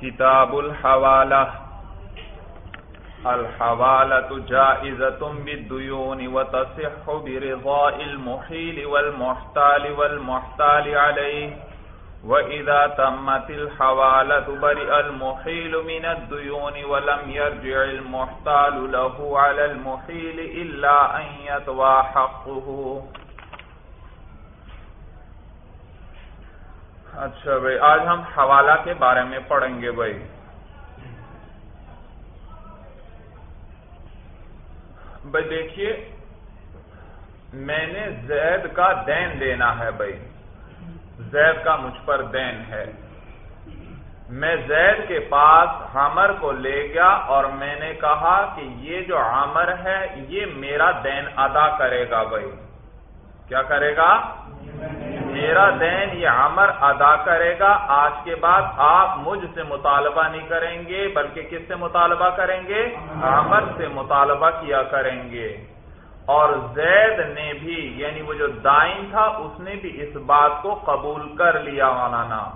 کتاب الحوالہ الحوالة جائزة بالديون وتصح برضاء المحيل والمحتال والمحتال عليه وإذا تمت الحوالة برئ المحيل من الديون ولم يرجع المحتال له على المحيل إلا أن يتوى حقه۔ اچھا بھائی، آج ہم حوالہ کے بارے میں پڑھیں گے بھائی۔ بھائی، دیکھیے، میں نے زید کا دین دینا ہے بھائی۔ زید کا مجھ پر دین ہے۔ میں زید کے پاس حمر کو لے گیا اور میں نے کہا کہ یہ جو عمر ہے، یہ میرا دین ادا کرے گا بھائی۔ کیا کرے گا؟ میرا دین یہ عمر ادا کرے گا، آج کے بعد آپ مجھ سے مطالبہ نہیں کریں گے، بلکہ کس سے مطالبہ کریں گے؟ عمر سے مطالبہ کیا کریں گے۔ اور زید نے بھی یعنی وہ جو دائن تھا، اس نے بھی اس بات کو قبول کر لیا مولانا۔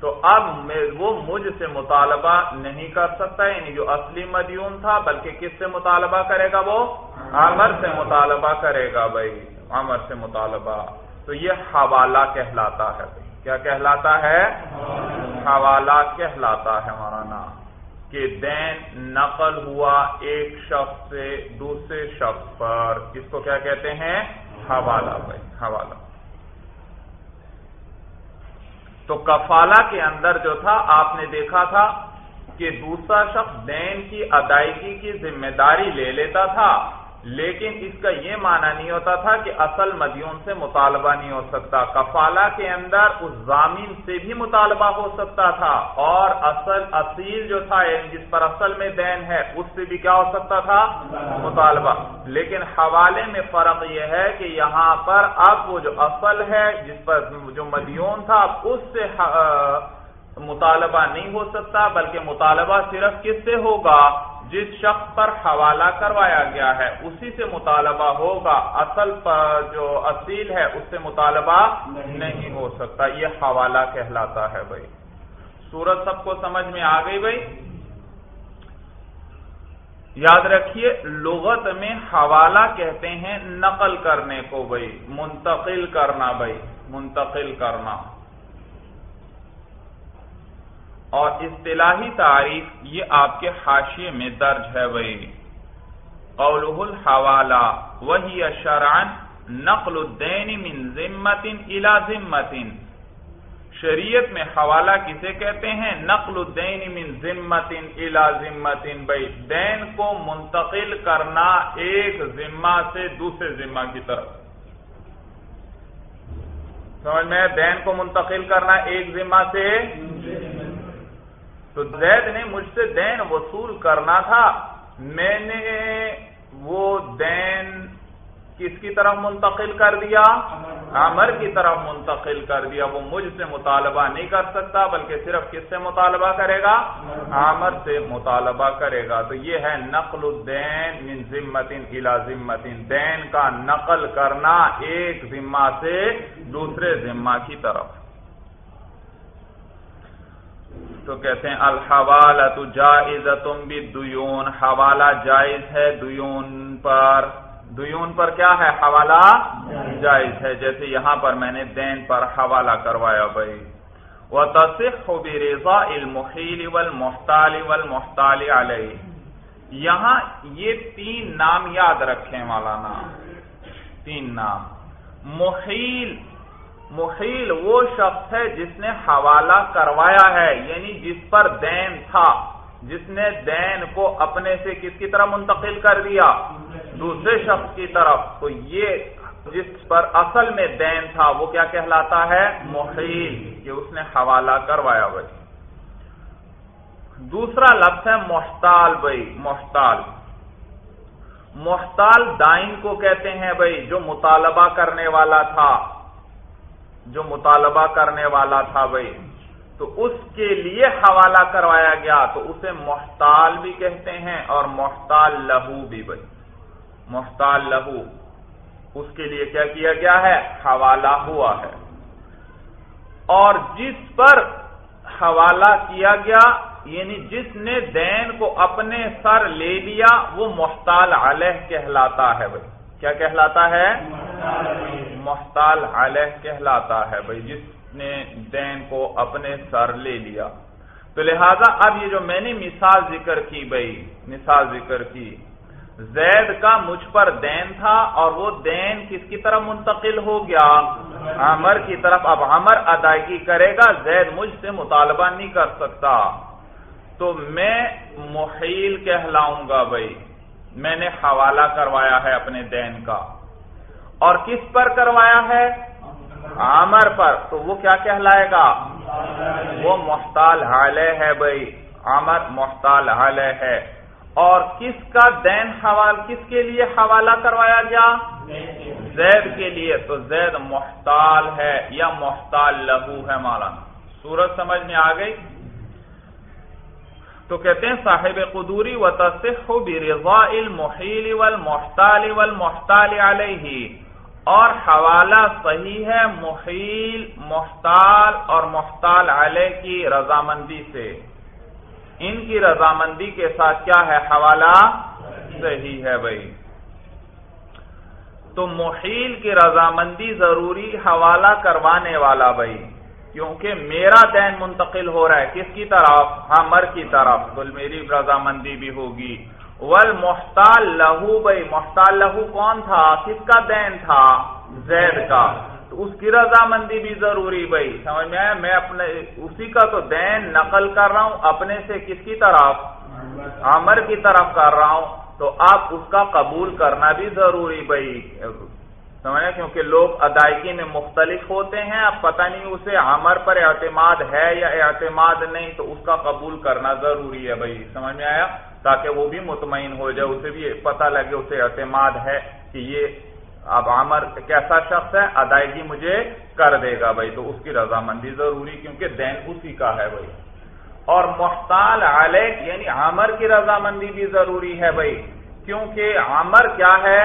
تو اب وہ مجھ سے مطالبہ نہیں کر سکتا یعنی جو اصلی مدیون تھا، بلکہ کس سے مطالبہ کرے گا وہ؟ عمر سے مطالبہ کرے گا بھائی عمر سے مطالبہ۔ تو یہ حوالہ کہلاتا ہے کیا کہلاتا ہے؟ حوالہ کہلاتا ہے مولانا، کہ دین نقل ہوا ایک شخص سے دوسرے شخص پر۔ کس کو کیا کہتے ہیں؟ حوالہ بھائی، حوالہ۔ تو کفالہ کے اندر جو تھا، آپ نے دیکھا تھا کہ دوسرا شخص دین کی ادائیگی کی ذمہ داری لے لیتا تھا۔ لیکن اس کا یہ معنی نہیں ہوتا تھا کہ اصل مدیون سے مطالبہ نہیں ہو سکتا۔ کفالہ کے اندر اس زامین سے بھی مطالبہ ہو سکتا تھا اور اصل اصیل جو تھا یعنی جس پر اصل میں دین ہے، اس سے بھی کیا ہو سکتا تھا؟ مطالبہ۔ لیکن حوالے میں فرق یہ ہے کہ یہاں پر اب وہ جو اصل ہے، جس پر جو مدیون تھا اس سے مطالبہ نہیں ہو سکتا، بلکہ مطالبہ صرف کس سے ہوگا؟ جس شخص پر حوالہ کروایا گیا ہے اسی سے مطالبہ ہوگا۔ اصل پر جو اصیل ہے اس سے مطالبہ نہیں ہو سکتا۔ یہ حوالہ کہلاتا ہے بھائی۔ سورت سب کو سمجھ میں آ گئی بھائی؟ یاد رکھیے لغت میں حوالہ کہتے ہیں نقل کرنے کو بھائی۔ منتقل کرنا بھائی۔ منتقل کرنا۔ اور اصطلاحی تعریف یہ آپ کے حاشیے میں درج ہے بھائی قولہ الحوالہ، وہی شرعن نقل الدین من ذمت الى ذمت۔ شریعت میں حوالہ کسے کہتے ہیں؟ نقل الدین من ذمت الى ذمت۔ بھائی دین کو منتقل کرنا ایک ذمہ سے دوسرے ذمہ کی طرف۔ سمجھ میں دین کو منتقل کرنا ایک ذمہ سے تو زید نے مجھ سے دین وصول کرنا تھا۔ میں نے وہ دین کس کی طرف منتقل کر دیا؟ عمر کی طرف منتقل کر دیا۔ وہ مجھ سے مطالبہ نہیں کر سکتا، بلکہ صرف کس سے مطالبہ کرے گا؟ عمر سے مطالبہ کرے گا۔ تو یہ ہے نقل الدین من ذمت الى ذمت دین کا نقل کرنا ایک ذمہ سے دوسرے ذمہ کی طرف۔ تو کہتے ہیں الحوالہ تو جائز تم بھی دیون حوالہ جائز ہے دیون پر۔ دیون پر کیا ہے؟ حوالہ جائز ہے۔ جیسے یہاں پر میں نے دین پر حوالہ کروایا بھائی۔ وہ تصف بھی رضا المحیل ول محتال ول محتال علیہ یہاں یہ تین نام یاد رکھیں مولانا۔ تین نام۔ محیل محیل وہ شخص ہے جس نے حوالہ کروایا ہے یعنی جس پر دین تھا، جس نے دین کو اپنے سے کس کی طرح منتقل کر دیا دوسرے شخص کی طرف۔ تو یہ جس پر اصل میں دین تھا، وہ کیا کہلاتا ہے؟ محیل، کہ اس نے حوالہ کروایا بھائی۔ دوسرا لفظ ہے محتال بھائی، محتال۔ محتال دائن کو کہتے ہیں بھائی، جو مطالبہ کرنے والا تھا۔ جو مطالبہ کرنے والا تھا بھائی تو اس کے لیے حوالہ کروایا گیا، تو اسے محتال بھی کہتے ہیں اور محتال لہو بھی بھائی محتال لہو، اس کے لیے کیا کیا گیا ہے؟ حوالہ ہوا ہے۔ اور جس پر حوالہ کیا گیا یعنی جس نے دین کو اپنے سر لے لیا، وہ محتال علیہ کہلاتا ہے بھائی کیا کہلاتا ہے؟ محتال علیہ کہلاتا ہے بھائی، جس نے دین کو اپنے سر لے لیا۔ تو لہذا اب یہ جو میں نے مثال ذکر کی بھائی، مثال ذکر کی، زید کا مجھ پر دین تھا اور وہ دین کس کی طرف منتقل ہو گیا؟ عمر کی طرف۔ اب عمر ادائیگی کرے گا، زید مجھ سے مطالبہ نہیں کر سکتا۔ تو میں محیل کہلاؤں گا بھائی۔ میں نے حوالہ کروایا ہے اپنے دین کا۔ اور کس پر کروایا ہے؟ عامر پر۔ تو وہ کیا کہلائے گا؟ وہ محتال حالے ہے بھائی۔ عامر محتال حالے ہے۔ اور کس کا دین حوال، کس کے لیے حوالہ کروایا گیا؟ زید کے لیے۔ تو زید محتال ہے یا محتال لہو ہے مولانا سورج سمجھ میں آ گئی؟ تو کہتے ہیں صاحب قدوری و تصح برضا المحیل والمحتال والمحتال علیہ اور حوالہ صحیح ہے محیل، محتال اور محتال علیہ کی رضامندی سے۔ ان کی رضامندی کے ساتھ کیا ہے؟ حوالہ صحیح ہے بھائی۔ تو محیل کی رضامندی ضروری حوالہ کروانے والا بھائی۔ کیونکہ میرا دین منتقل ہو رہا ہے۔ کس کی طرف؟ ہمر کی طرف۔ تو میری رضامندی بھی ہوگی۔ ول محتال لہو بھائی، محتال لہو کون تھا؟ کس کا دین تھا؟ زید کا۔ تو اس کی رضامندی بھی ضروری بھائی۔ سمجھ میں میں اپنے، اسی کا تو دین نقل کر رہا ہوں۔ اپنے سے کس کی طرف؟ عمر کی طرف کر رہا ہوں۔ تو آپ اس کا قبول کرنا بھی ضروری بھائی۔ سمجھے کیونکہ لوگ ادائیگی میں مختلف ہوتے ہیں، اب پتہ نہیں اسے عمر پر اعتماد ہے یا اعتماد نہیں، تو اس کا قبول کرنا ضروری ہے بھائی، سمجھ میں آیا؟ تاکہ وہ بھی مطمئن ہو جائے، اسے بھی پتہ لگے اسے اعتماد ہے کہ یہ اب عامر کیسا شخص ہے، ادائیگی مجھے کر دے گا بھائی، تو اس کی رضامندی ضروری، کیونکہ دین اسی کا ہے بھائی۔ اور محتال علیہ یعنی عامر کی رضامندی بھی ضروری ہے بھائی، کیونکہ عامر کیا ہے؟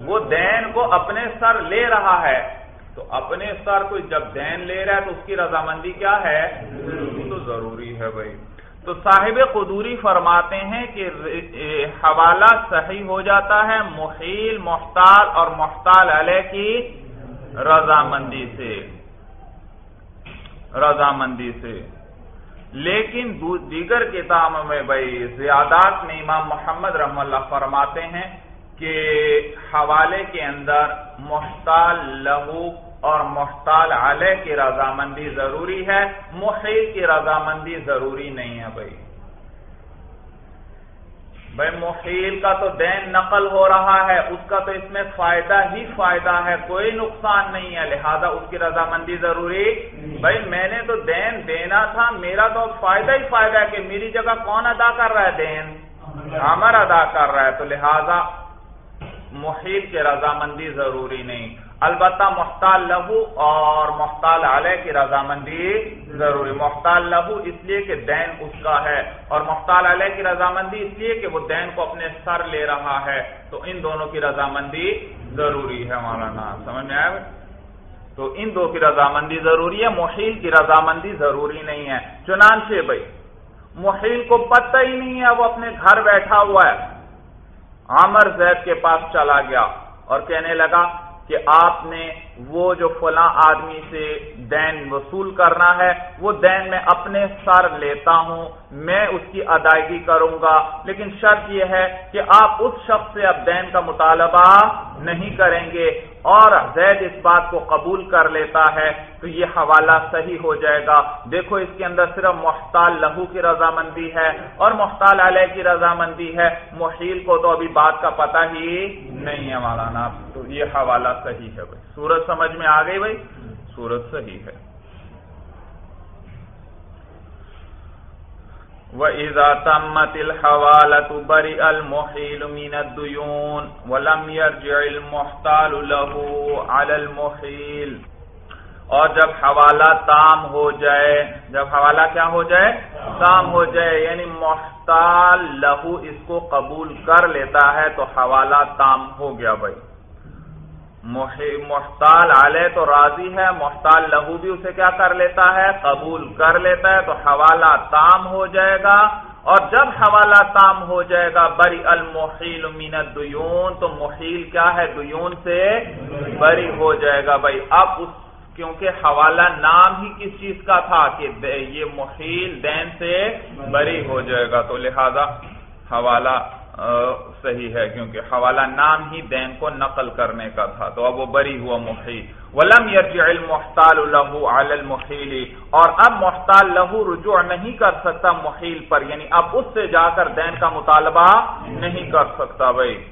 وہ دین کو اپنے سر لے رہا ہے۔ تو اپنے سر کو جب دین لے رہا ہے تو اس کی رضامندی کیا ہے؟ تو ضروری ہے بھائی۔ تو صاحب قدوری فرماتے ہیں کہ حوالہ صحیح ہو جاتا ہے محیل، محتال اور محتال علیہ کی رضامندی سے۔ رضامندی سے۔ لیکن دیگر کتابوں میں بھائی زیادات میں امام محمد رحم اللہ فرماتے ہیں کہ حوالے کے اندر محتال لہو اور محتال علیہ کی رضامندی ضروری ہے محیل کی رضامندی ضروری نہیں ہے بھائی۔ بھائی محیل کا تو دین نقل ہو رہا ہے، اس کا تو اس میں فائدہ ہی فائدہ ہے، کوئی نقصان نہیں ہے، لہذا اس کی رضامندی ضروری۔ بھائی، میں نے تو دین دینا تھا، میرا تو فائدہ ہی فائدہ ہے کہ میری جگہ کون ادا کر رہا ہے دین؟ عمر ادا کر رہا ہے، تو لہذا محیل کی رضامندی ضروری نہیں۔ البتہ محتال لہو اور محتال علیہ کی رضامندی ضروری۔ محتال لہو اس لیے کہ دین اس کا ہے اور محتال علیہ کی رضامندی اس لیے کہ وہ دین کو اپنے سر لے رہا ہے۔ تو ان دونوں کی رضامندی ضروری ہے مولانا، سمجھ میں آئے تو ان دو کی رضامندی ضروری ہے، محیل کی رضامندی ضروری نہیں ہے۔ چنانچہ بھائی، محیل کو پتہ ہی نہیں ہے، وہ اپنے گھر بیٹھا ہوا ہے۔ عامر زید کے پاس چلا گیا اور کہنے لگا کہ آپ نے وہ جو فلاں آدمی سے دین وصول کرنا ہے، وہ دین میں اپنے سر لیتا ہوں، میں اس کی ادائیگی کروں گا۔ لیکن شرط یہ ہے کہ آپ اس شخص سے اب دین کا مطالبہ نہیں کریں گے اور زید اس بات کو قبول کر لیتا ہے تو یہ حوالہ صحیح ہو جائے گا۔ دیکھو، اس کے اندر صرف محتال لہو کی رضامندی ہے اور محتال علیہ کی رضامندی ہے۔ محیل کو تو ابھی بات کا پتہ ہی نہیں ہے، مولانا، تو یہ حوالہ صحیح ہے۔ بھائی سورج صورت سمجھ میں آ گئی بھائی؟ سورج صحیح ہے۔ وَإِذَا تَمَّتِ الْحَوَالَةُ بَرِئَ الْمُحِيلُ مِنَ الدُّيُونِ وَلَمْ يَرْجِعِ الْمُحْتَالُ لَهُ عَلَى الْمُحِيلِ اور جب حوالہ تام ہو جائے، جب حوالہ کیا ہو جائے؟ تام ہو جائے یعنی محتال لہو اس کو قبول کر لیتا ہے تو حوالہ تام ہو گیا بھائی۔ محتال علیہ تو راضی ہے، محتال لہو بھی اسے کیا کر لیتا ہے؟ قبول کر لیتا ہے، تو حوالہ تام ہو جائے گا۔ اور جب حوالہ تام ہو جائے گا، بری المحیل من الدیون، تو محیل کیا ہے؟ دیون سے بری ہو جائے گا۔ بھائی، اب اس کیونکہ حوالہ نام ہی کس چیز کا تھا کہ یہ محیل دین سے بری ہو جائے گا، تو لہذا حوالہ صحیح ہے، کیونکہ حوالہ نام ہی دین کو نقل کرنے کا تھا، تو اب وہ بری ہوا محیل ولم یرجع المحتال له على المحیل اور اب محتال لہو رجوع نہیں کر سکتا محیل پر یعنی اب اس سے جا کر دین کا مطالبہ نہیں کر سکتا بھائی۔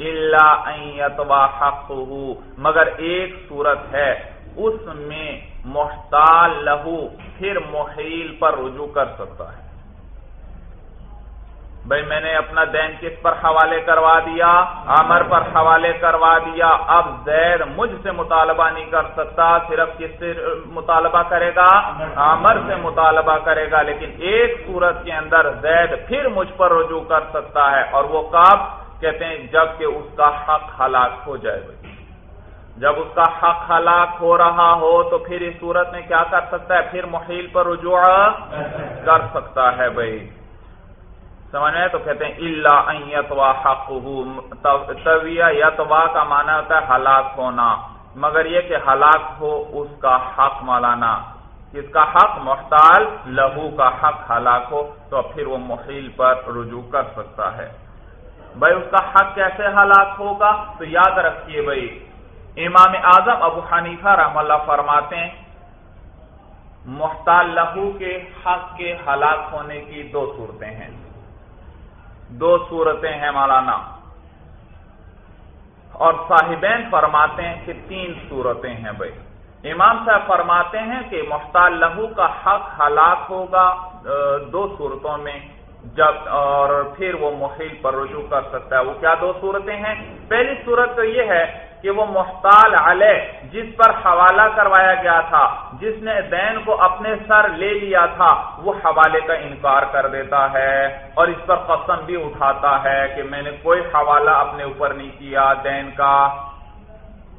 اللہ یتوا حقه۔ مگر ایک صورت ہے، اس میں محتال لہو پھر محیل پر رجوع کر سکتا ہے۔ بھائی میں نے اپنا دین کس پر حوالے کروا دیا؟ عمر پر حوالے کروا دیا۔ اب زید مجھ سے مطالبہ نہیں کر سکتا صرف کس سے مطالبہ کرے گا؟ عمر سے مطالبہ کرے گا۔ لیکن ایک صورت کے اندر زید پھر مجھ پر رجوع کر سکتا ہے اور وہ کب کہتے ہیں، جبکہ اس کا حق ہلاک ہو جائے۔ بھائی جب اس کا حق ہلاک ہو رہا ہو تو پھر اس صورت میں کیا کر سکتا ہے؟ پھر محیل پر رجوع کر سکتا ہے بھائی۔ سمجھ میں تو کہتے ہیں اللہ حق طویہ یتوا کا معنی ہوتا ہے ہلاک ہونا، مگر یہ کہ ہلاک ہو اس کا حق مولانا کس کا حق محتال، لہو کا حق ہلاک ہو، تو پھر وہ محیل پر رجوع کر سکتا ہے۔ بھائی، اس کا حق کیسے ہلاک ہوگا؟ تو یاد رکھیے بھائی، امام اعظم ابو حنیفہ رحم اللہ فرماتے ہیں، محتال لہو کے حق کے ہلاک ہونے کی دو صورتیں ہیں۔ دو صورتیں ہیں مولانا۔ اور صاحبین فرماتے ہیں کہ تین صورتیں ہیں بھائی۔ امام صاحب فرماتے ہیں کہ مختال لہو کا حق ہلاک ہوگا دو صورتوں میں۔ جب اور پھر وہ محیل پر رجوع کر سکتا ہے۔ وہ کیا دو صورتیں ہیں؟ پہلی صورت تو یہ ہے کہ وہ محتال علیہ، جس پر حوالہ کروایا گیا تھا، جس نے دین کو اپنے سر لے لیا تھا، وہ حوالے کا انکار کر دیتا ہے اور اس پر قسم بھی اٹھاتا ہے کہ میں نے کوئی حوالہ اپنے اوپر نہیں کیا دین کا۔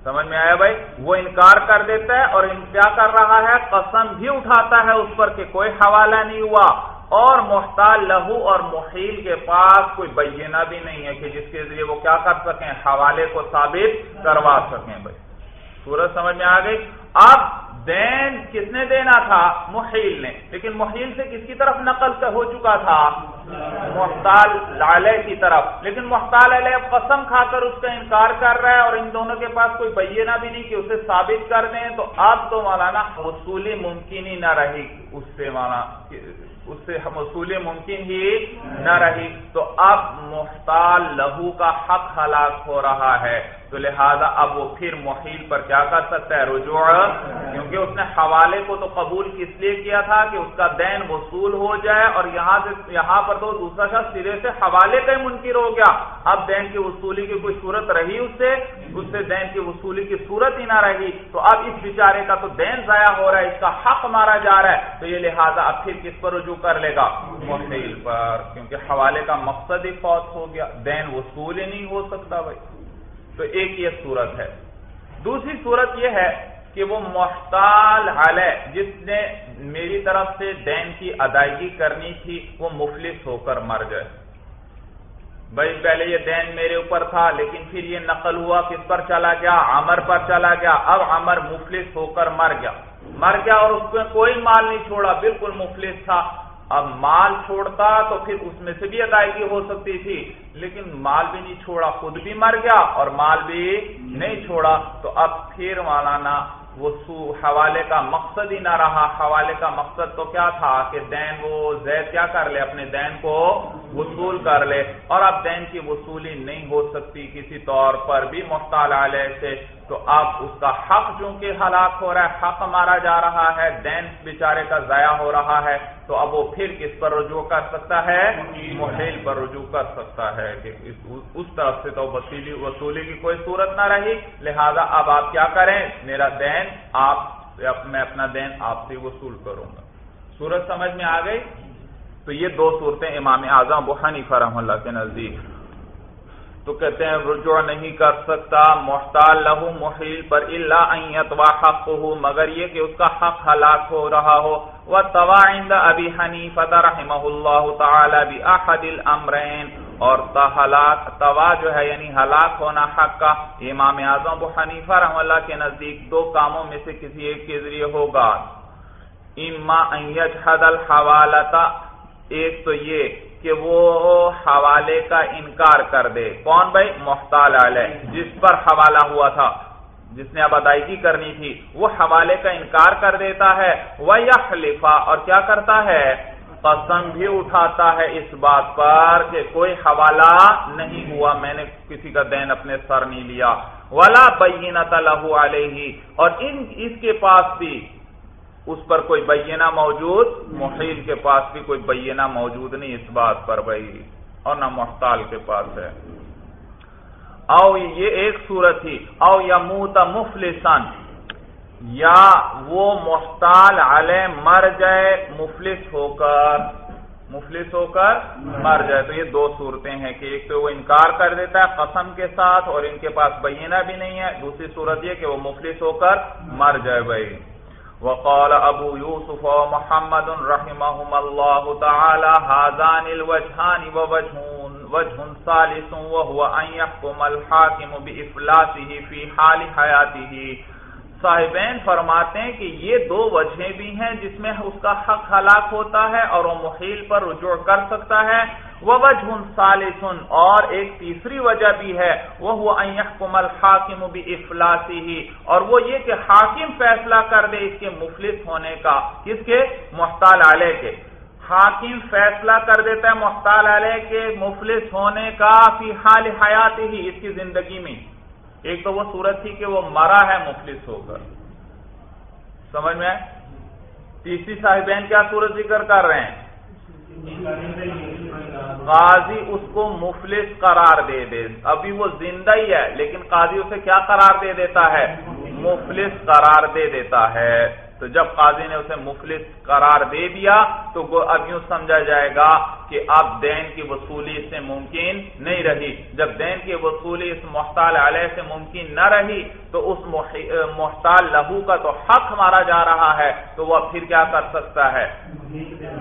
سمجھ میں آیا بھائی؟ وہ انکار کر دیتا ہے اور کیا کر رہا ہے، قسم بھی اٹھاتا ہے اس پر کہ کوئی حوالہ نہیں ہوا۔ اور محتال لہو اور محیل کے پاس کوئی بینہ بھی نہیں ہے کہ جس کے ذریعے وہ کیا کر سکیں، حوالے کو ثابت کروا سکیں بھائی۔ سورج سمجھ میں آ گئی؟ اب دین کس نے دینا تھا؟ محیل نے۔ لیکن محیل سے کس کی طرف نقل ہو چکا تھا؟ محتال لالے کی طرف۔ لیکن محتال علیہ قسم کھا کر اس کا انکار کر رہا ہے اور ان دونوں کے پاس کوئی بینہ بھی نہیں کہ اسے ثابت کر دیں۔ تو اب تو مولانا وصولی ممکن ہی نہ رہی اس سے مولانا اس سے وصولی ممکن ہی نہ رہی۔ تو اب محتال لہو کا حق ہلاک ہو رہا ہے۔ تو لہذا اب وہ پھر محیل پر کیا کر سکتا ہے؟ رجوع۔ کیونکہ اس نے حوالے کو تو قبول کس لیے کیا تھا کہ اس کا دین وصول ہو جائے اور یہاں سے یہاں پر تو دوسرا شخص سرے سے حوالے کا منکر ہو گیا۔ اب دین کی وصولی کی کوئی صورت رہی اس سے؟ اس سے دین کی وصولی کی صورت ہی نہ رہی۔ تو اب اس بیچارے کا تو دین ضائع ہو رہا ہے، اس کا حق مارا جا رہا ہے۔ تو یہ لہٰذا اب پھر کس پر رجوع کر لے گا۔ محیل پر، کیونکہ حوالے کا مقصد ہی فوت ہو گیا۔ دین وصول ہی نہیں ہو سکتا بھائی۔ تو ایک یہ صورت ہے۔ دوسری صورت یہ ہے کہ وہ محتال علیہ جس نے میری طرف سے دین کی ادائیگی کرنی تھی، وہ مفلس ہو کر مر جائے بھائی، پہلے یہ دین میرے اوپر تھا، لیکن پھر یہ نقل ہوا کس پر چلا گیا؟ عمر پر چلا گیا۔ اب عمر مفلس ہو کر مر گیا۔ مر گیا اور اس میں کوئی مال نہیں چھوڑا، بالکل مفلس تھا۔ اب مال چھوڑتا تو پھر اس میں سے بھی ادائیگی ہو سکتی تھی، لیکن مال بھی نہیں چھوڑا، خود بھی مر گیا اور مال بھی نہیں چھوڑا۔ تو اب پھر مولانا وہ حوالے کا مقصد ہی نہ رہا۔ حوالے کا مقصد تو کیا تھا کہ دین وہ زید کیا کر لے، اپنے دین کو وصول کر لے۔ اور اب دین کی وصولی نہیں ہو سکتی کسی طور پر بھی مختال علیہ سے۔ تو اب اس کا حق چونکہ ہلاک ہو رہا ہے، حق مارا جا رہا ہے، دین بیچارے کا ضائع ہو رہا ہے، تو اب وہ پھر کس پر رجوع کر سکتا ہے؟ محیل پر رجوع کر سکتا ہے کہ اس طرف سے تو وسیلی وصولی کی کوئی صورت نہ رہی۔ لہذا اب آپ کیا کریں؟ میرا دین آپ میں اپنا دین آپ سے وصول کروں گا۔ صورت سمجھ میں آ گئی؟ تو یہ دو صورتیں امام اعظم بحانی فرحم اللہ کے نزدیک۔ تو کہتے ہیں رجوع نہیں کر سکتا، محتال لہو محیل پر اللہ و حق ہو مگر یہ کہ اس کا حق ہلاک ہو رہا ہو۔ وہ توائند ابی حنیفت رحمہ اللہ تعالی بھی احد الامرین اور ہلاک، توا جو ہے یعنی ہلاک ہونا حق کا۔ امام اعظم ابو حنیفہ رحم اللہ کے نزدیک دو کاموں میں سے کسی ایک کے ذریعے ہوگا۔ اما ان یجحد الحوالتا ایک تو یہ کہ وہ حوالے کا انکار کر دے۔ کون بھائی؟ محتال علیہ۔ جس پر حوالہ ہوا تھا، جس نے اب ادائیگی کرنی تھی، وہ حوالے کا انکار کر دیتا ہے۔ وہ یا خلیفہ اور کیا کرتا ہے؟ قسم بھی اٹھاتا ہے اس بات پر کہ کوئی حوالہ نہیں ہوا۔ میں نے کسی کا دین اپنے سر نہیں لیا۔ ولا بینت لہو علیہ اور ان، اس کے پاس بھی اس پر کوئی بینہ موجود، محیل کے پاس بھی کوئی بینہ موجود نہیں اس بات پر بھائی، اور نہ محتال کے پاس ہے۔ او یہ ایک صورت تھی۔ او یا موت مفلسن یا وہ محتال علیہ مر جائے، مفلس ہو کر۔ مفلس ہو کر مر جائے۔ تو یہ دو صورتیں ہیں کہ ایک تو وہ انکار کر دیتا ہے قسم کے ساتھ، اور ان کے پاس بینہ بھی نہیں ہے۔ دوسری صورت یہ کہ وہ مفلس ہو کر مر جائے بھائی۔ وقال ابو يوسف ومحمد رحمهم الله تعالى هذان الوجهان ووجهون وجه ثالث وهو ان يحكم الحاكم بافلاسه في حال حياته صاحبین فرماتے ہیں کہ یہ دو وجہیں بھی ہیں جس میں اس کا حق ہلاک ہوتا ہے اور وہ محیل پر رجوع کر سکتا ہے۔ وجہ سالسن اور ایک تیسری وجہ بھی ہے وہ الحاکم بھی افلاسی ہی اور وہ یہ کہ حاکم فیصلہ کر دے اس کے مفلس ہونے کا، کس کے؟ محتال علیہ کے۔ حاکم فیصلہ کر دیتا ہے محتال علیہ کے مفلس ہونے کا فی حال حیات ہی اس کی زندگی میں۔ ایک تو وہ صورت تھی کہ وہ مرا ہے مفلس ہو کر۔ سمجھ میں؟ تیسری صاحبین کیا صورت ذکر کر رہے ہیں؟ قاضی اس کو مفلس قرار دے دے۔ ابھی وہ زندہ ہی ہے، لیکن قاضی اسے کیا قرار دے دیتا ہے؟ مفلس قرار دے دیتا ہے۔ تو جب قاضی نے اسے مفلس قرار دے دیا تو اب یوں سمجھا جائے گا کہ اب دین کی وصولی اس سے ممکن نہیں رہی۔ جب دین کی وصولی اس محتال علیہ سے ممکن نہ رہی تو اس محتال لہو کا تو حق مارا جا رہا ہے، تو وہ پھر کیا کر سکتا ہے؟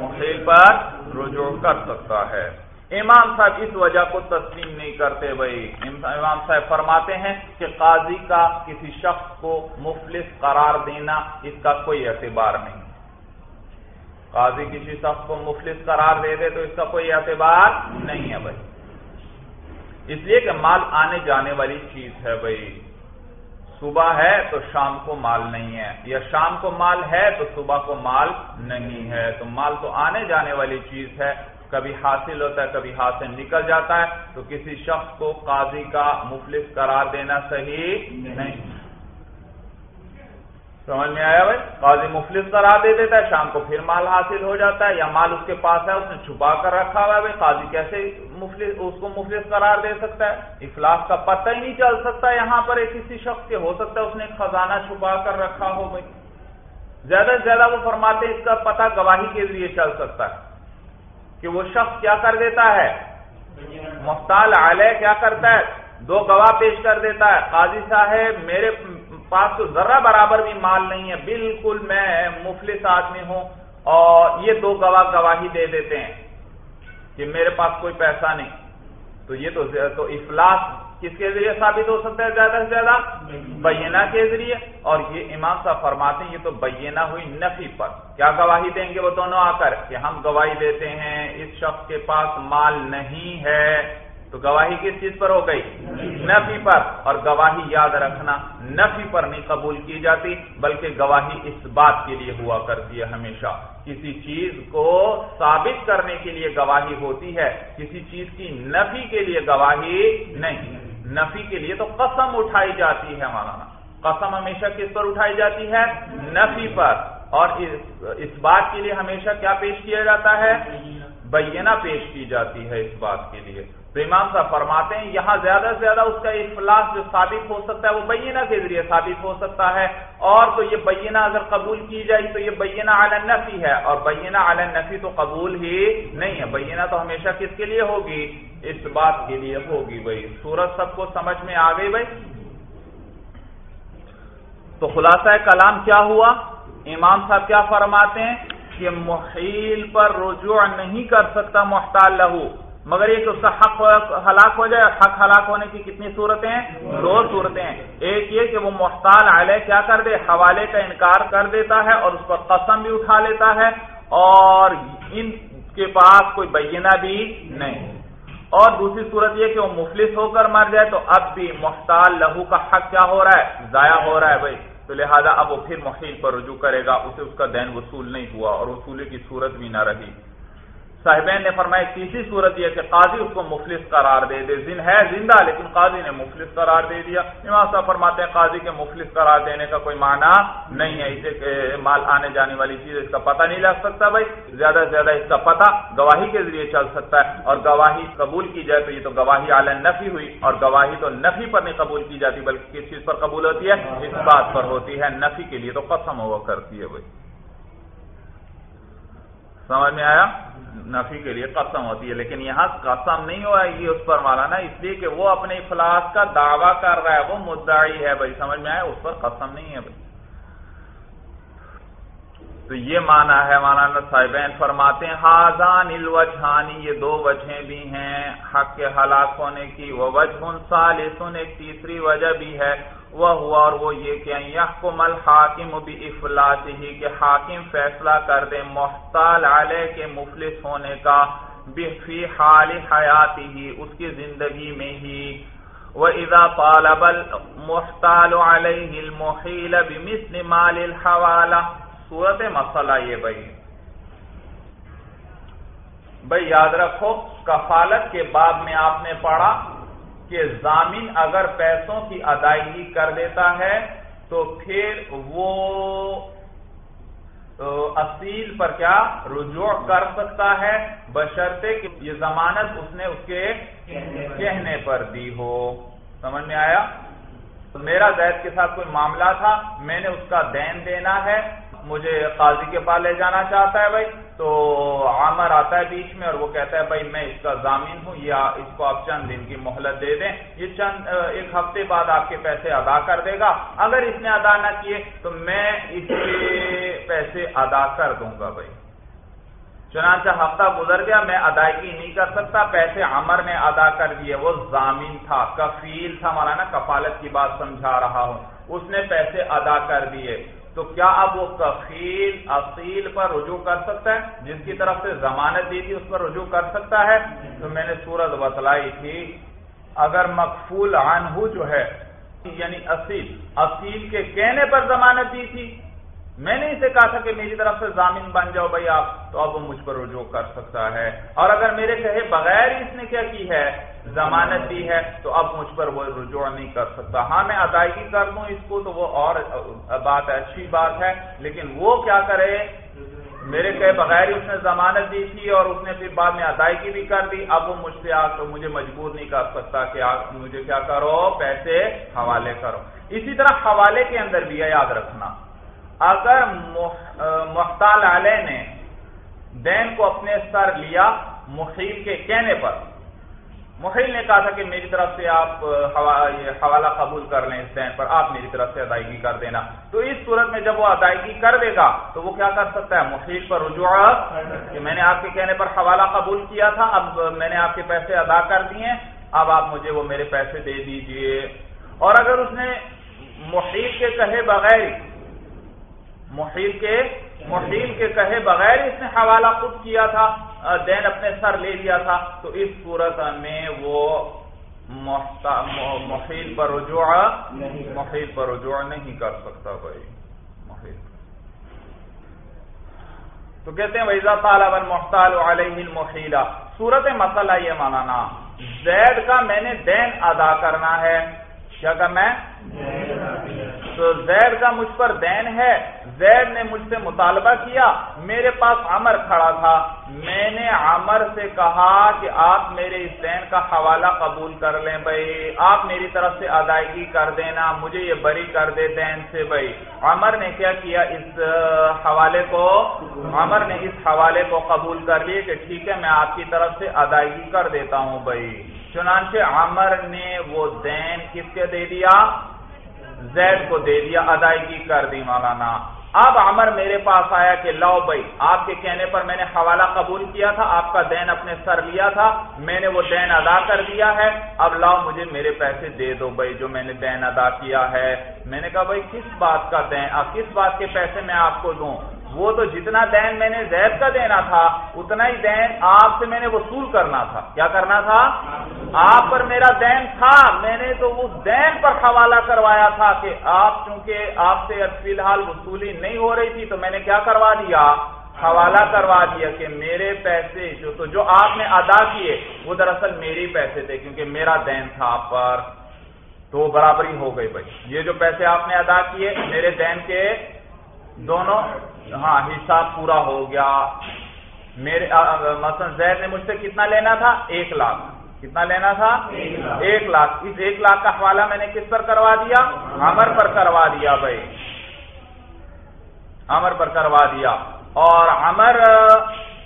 محیل پر رجوع کر سکتا ہے۔ امام صاحب اس وجہ کو تسلیم نہیں کرتے بھائی۔ امام صاحب فرماتے ہیں کہ قاضی کا کسی شخص کو مفلس قرار دینا اس کا کوئی اعتبار نہیں۔ قاضی کسی شخص کو مفلس قرار دے دے تو اس کا کوئی اعتبار نہیں ہے بھائی۔ اس لیے کہ مال آنے جانے والی چیز ہے بھائی۔ صبح ہے تو شام کو مال نہیں ہے۔ یا شام کو مال ہے تو صبح کو مال نہیں ہے۔ تو مال تو آنے جانے والی چیز ہے۔ کبھی حاصل ہوتا ہے، کبھی ہاتھ سے نکل جاتا ہے۔ تو کسی شخص کو قاضی کا مفلس قرار دینا صحیح نہیں۔ سمجھ میں آیا بھائی؟ قاضی مفلس قرار دے دیتا ہے، شام کو پھر مال حاصل ہو جاتا ہے یا مال اس کے پاس ہے، اس نے چھپا کر رکھا ہوا ہے۔ بھائی، قاضی کیسے مفلس، اس کو مفلس قرار دے سکتا ہے؟ افلاس کا پتہ ہی نہیں چل سکتا یہاں پر ایک کسی شخص کے۔ ہو سکتا ہے اس نے خزانہ چھپا کر رکھا ہو بھائی۔ زیادہ سے زیادہ وہ فرماتے اس کا پتہ گواہی کے ذریعے چل سکتا ہے۔ کہ وہ شخص کیا کر دیتا ہے؟ مختال علیہ کیا کرتا ہے؟ دو گواہ پیش کر دیتا ہے۔ قاضی صاحب، میرے پاس تو ذرہ برابر بھی مال نہیں ہے۔ بالکل میں مفلس آدمی ہوں اور یہ دو گواہ گواہی دے دیتے ہیں کہ میرے پاس کوئی پیسہ نہیں۔ تو یہ تو افلاس کس کے ذریعے ثابت ہو سکتا ہے زیادہ سے زیادہ؟ بینا کے ذریعے۔ اور یہ امام صاحب فرماتے ہیں یہ تو بینا ہوئی نفی پر۔ کیا گواہی دیں گے وہ دونوں آ کر کہ ہم گواہی دیتے ہیں اس شخص کے پاس مال نہیں ہے؟ تو گواہی کس چیز پر ہو گئی؟ نفی پر۔ اور گواہی یاد رکھنا نفی پر نہیں قبول کی جاتی بلکہ گواہی اس بات کے لیے ہوا کرتی ہے ہمیشہ۔ کسی چیز کو ثابت کرنے کے لیے گواہی ہوتی ہے کسی چیز کی نفی کے لیے گواہی نہیں۔ نفی کے لیے تو قسم اٹھائی جاتی ہے مولانا۔ قسم ہمیشہ کس پر اٹھائی جاتی ہے؟ نفی پر۔ اور اس بات کے لیے ہمیشہ کیا پیش کیا جاتا ہے؟ بینہ پیش کی جاتی ہے اس بات کے لیے۔ تو امام صاحب فرماتے ہیں، یہاں زیادہ سے زیادہ اس کا افلاس جو ثابت ہو سکتا ہے، وہ بینہ کے ذریعے ثابت ہو سکتا ہے۔ اور تو یہ بینہ اگر قبول کی جائے تو یہ بینہ علی نفی ہے۔ اور بینہ علی نفی تو قبول ہی نہیں ہے۔ بینہ تو ہمیشہ کس کے لیے ہوگی؟ اس بات کے لیے ہوگی بھائی۔ سورج سب کو سمجھ میں آ گئی بھائی؟ تو خلاصہ کلام کیا ہوا؟ امام صاحب کیا فرماتے ہیں؟ کہ محیل پر رجوع نہیں کر سکتا، محتال لہو۔ مگر یہ کہ اس کا حق ہلاک ہو جائے حق ہلاک ہونے کی کتنی صورتیں ہیں؟ دو صورتیں ہیں۔ ایک یہ کہ وہ محتال علیہ کیا کر دے؟ حوالے کا انکار کر دیتا ہے اور اس پر قسم بھی اٹھا لیتا ہے اور ان کے پاس کوئی بینہ بھی نہیں۔ اور دوسری صورت یہ کہ وہ مفلس ہو کر مر جائے تو اب بھی محتال لہو کا حق کیا ہو رہا ہے؟ ضائع ہو رہا ہے بھائی۔ تو لہذا اب وہ پھر محیل پر رجوع کرے گا۔ اسے اس کا دین وصول نہیں ہوا اور وصولے کی صورت بھی نہ رہی۔ صاحبین نے فرمایا، تیسری صورت یہ کہ قاضی اس کو مفلس قرار دے دے۔ زن ہے زندہ، لیکن قاضی نے مفلس قرار دے دیا۔ امام صاحب فرماتے ہیں، قاضی کے مفلس قرار دینے کا کوئی معنی نہیں ہے۔ اسے مال آنے جانے والی چیز، اس کا پتہ نہیں لگ سکتا بھائی۔ زیادہ سے زیادہ اس کا پتہ گواہی کے ذریعے چل سکتا ہے۔ اور گواہی قبول کی جائے تو یہ تو گواہی عالم نفی ہوئی۔ اور گواہی تو نفی پر نہیں قبول کی جاتی، بلکہ کس چیز پر قبول ہوتی ہے؟ اس بات پر ہوتی ہے۔ نفی کے لیے تو قسم ہوا کرتی ہے بھائی۔ سمجھ میں آیا؟ نفی کے لیے قسم ہوتی ہے، لیکن یہاں قسم نہیں ہوا یہ اس پر مولانا اس لیے کہ وہ اپنے افلاس کا دعویٰ کر رہا ہے، وہ مدعی ہے بھائی، سمجھ میں آیا؟ اس پر قسم نہیں ہے بھائی۔ تو یہ مانا ہے مولانا صاحبین فرماتے ہیں ہاضان الوجہانی، یہ دو وجہیں بھی ہیں، حق کے ہلاک ہونے کی، وہ وجہ سالسن ایک تیسری وجہ بھی ہے وہ ہوا اور وہ یہ کہ یحکم الحاکم بھی افلاط ہی کہ حاکم فیصلہ کر دے، محتال علیہ کے مفلس ہونے کا، بفی حال حیاتی ہی اس کی زندگی میں ہی۔ وَإِذَا طَالَبَ الْمُحْتَالُ عَلَيْهِ الْمُحِيلَ بِمِثْلِ مَالِ الْحَوَالَ صورت مسئلہ یہ بھائی۔ بھائی یاد رکھو، کفالت کے بعد میں آپ نے پڑھا کہ زامین اگر پیسوں کی ادائیگی کر دیتا ہے تو پھر وہ اصیل پر کیا رجوع کر سکتا ہے بشرطے کہ یہ ضمانت اس نے اس کے کہنے پر دی ہو۔ سمجھ میں آیا؟ میرا زید کے ساتھ کوئی معاملہ تھا، میں نے اس کا دین دینا ہے مجھے قاضی کے پاس لے جانا چاہتا ہے بھائی۔ تو عامر آتا ہے بیچ میں اور وہ کہتا ہے، بھائی، میں اس کا ضامین ہوں، یا اس کو آپ چند دن کی مہلت دے دیں۔ یہ چند ایک ہفتے بعد آپ کے پیسے ادا کر دے گا۔ اگر اس نے ادا نہ کیے تو میں اس کے پیسے ادا کر دوں گا بھائی۔ چنانچہ ہفتہ گزر گیا، میں ادائیگی نہیں کر سکتا۔ پیسے عمر نے ادا کر دیے۔ وہ ضامین تھا، کفیل تھا، مولانا، کفالت کی بات سمجھا رہا ہوں۔ اس نے پیسے ادا کر دیے۔ تو کیا اب وہ کفیل اصیل پر رجوع کر سکتا ہے؟ جس کی طرف سے ضمانت دی تھی اس پر رجوع کر سکتا ہے؟ تو میں نے سورت بتلائی تھی، اگر مقفول عنہ جو ہے یعنی اصیل اصیل کے کہنے پر ضمانت دی تھی میں نے اسے کہا تھا کہ میری طرف سے ضامن بن جاؤ بھائی، آپ تو اب وہ مجھ پر رجوع کر سکتا ہے۔ اور اگر میرے کہے بغیر اس نے کیا کی ہے، ضمانت دی ہے، تو اب مجھ پر وہ رجوع نہیں کر سکتا۔ ہاں میں ادائیگی کر دوں اس کو تو وہ اور بات ہے اچھی بات ہے، لیکن وہ کیا کرے؟ میرے کہے بغیر اس نے ضمانت دی تھی اور اس نے پھر بعد میں ادائیگی بھی کر دی۔ اب وہ مجھ سے آ تو مجھے مجبور نہیں کر سکتا کہ مجھے کیا کرو، پیسے حوالے کرو۔ اسی طرح حوالے کے اندر بھی ہے، یاد رکھنا۔ اگر محتال علیہ نے دین کو اپنے سر لیا محیل کے کہنے پر۔ محیل نے کہا تھا کہ میری طرف سے آپ حوالہ قبول کر لیں اس دین پر، آپ میری طرف سے ادائیگی کر دینا۔ تو اس صورت میں جب وہ ادائیگی کر دے گا تو وہ کیا کر سکتا ہے؟ محیل پر رجوع کہ میں نے آپ کے کہنے پر حوالہ قبول کیا تھا، اب میں نے آپ کے پیسے ادا کر دیے، اب آپ مجھے وہ میرے پیسے دے دیجیے۔ اور اگر اس نے محیل کے کہے بغیر محیل کے محیل کے کہے بغیر اس نے حوالہ خود کیا تھا دین اپنے سر لے لیا تھا۔ تو اس صورت میں وہ محیل پر رجوع محیل پر رجوع نہیں کر سکتا بھائی۔ محیل۔ تو کہتے ہیں ویزا طالب المحتال علیہ المحیلہ صورت مسئلہ یہ مانانا زید کا میں نے دین ادا کرنا ہے۔ کیا کرنا ہے۔ تو زید کا مجھ پر دین ہے۔ زید نے مجھ سے مطالبہ کیا، میرے پاس عمر کھڑا تھا۔ میں نے عمر سے کہا کہ آپ میرے اس دین کا حوالہ قبول کر لیں بھائی۔ آپ میری طرف سے ادائیگی کر دینا، مجھے یہ بری کر دے دین سے بھائی۔ عمر نے کیا کیا اس حوالے کو؟ عمر نے اس حوالے کو قبول کر لیے کہ ٹھیک ہے، میں آپ کی طرف سے ادائیگی کر دیتا ہوں بھائی۔ چنانچہ عمر نے وہ دین کس کے دے دیا؟ زید کو دے دیا، ادائیگی کر دی مولانا۔ اب عمر میرے پاس آیا کہ لاؤ بھائی، آپ کے کہنے پر میں نے حوالہ قبول کیا تھا، آپ کا دین اپنے سر لیا تھا، میں نے وہ دین ادا کر دیا ہے، اب لاؤ مجھے میرے پیسے دے دو بھائی، جو میں نے دین ادا کیا ہے۔ میں نے کہا بھائی، کس بات کا دین کس بات کے پیسے میں آپ کو دوں؟ وہ تو جتنا دین میں نے زید کا دینا تھا، اتنا ہی دین آپ سے میں نے وصول کرنا تھا۔ کیا کرنا تھا؟ آپ پر میرا دین تھا۔ میں نے تو اس دین پر حوالہ کروایا تھا کہ آپ چونکہ آپ سے فی الحال وصولی نہیں ہو رہی تھی، تو میں نے کیا کروا دیا؟ حوالہ کروا دیا کہ میرے پیسے جو تو جو آپ نے ادا کیے، وہ دراصل میرے پیسے تھے، کیونکہ میرا دین تھا آپ پر۔ تو برابری ہو گئی بھائی۔ یہ جو پیسے آپ نے ادا کیے، میرے دین کے دونوں ہاں حساب پورا ہو گیا۔ میرے مثلا زید نے مجھ سے کتنا لینا تھا؟ ایک لاکھ۔ کتنا لینا تھا؟ ایک لاکھ۔ اس ایک لاکھ کا حوالہ میں نے کس پر کروا دیا؟ امر پر کروا دیا بھائی۔ امر پر کروا دیا۔ اور امر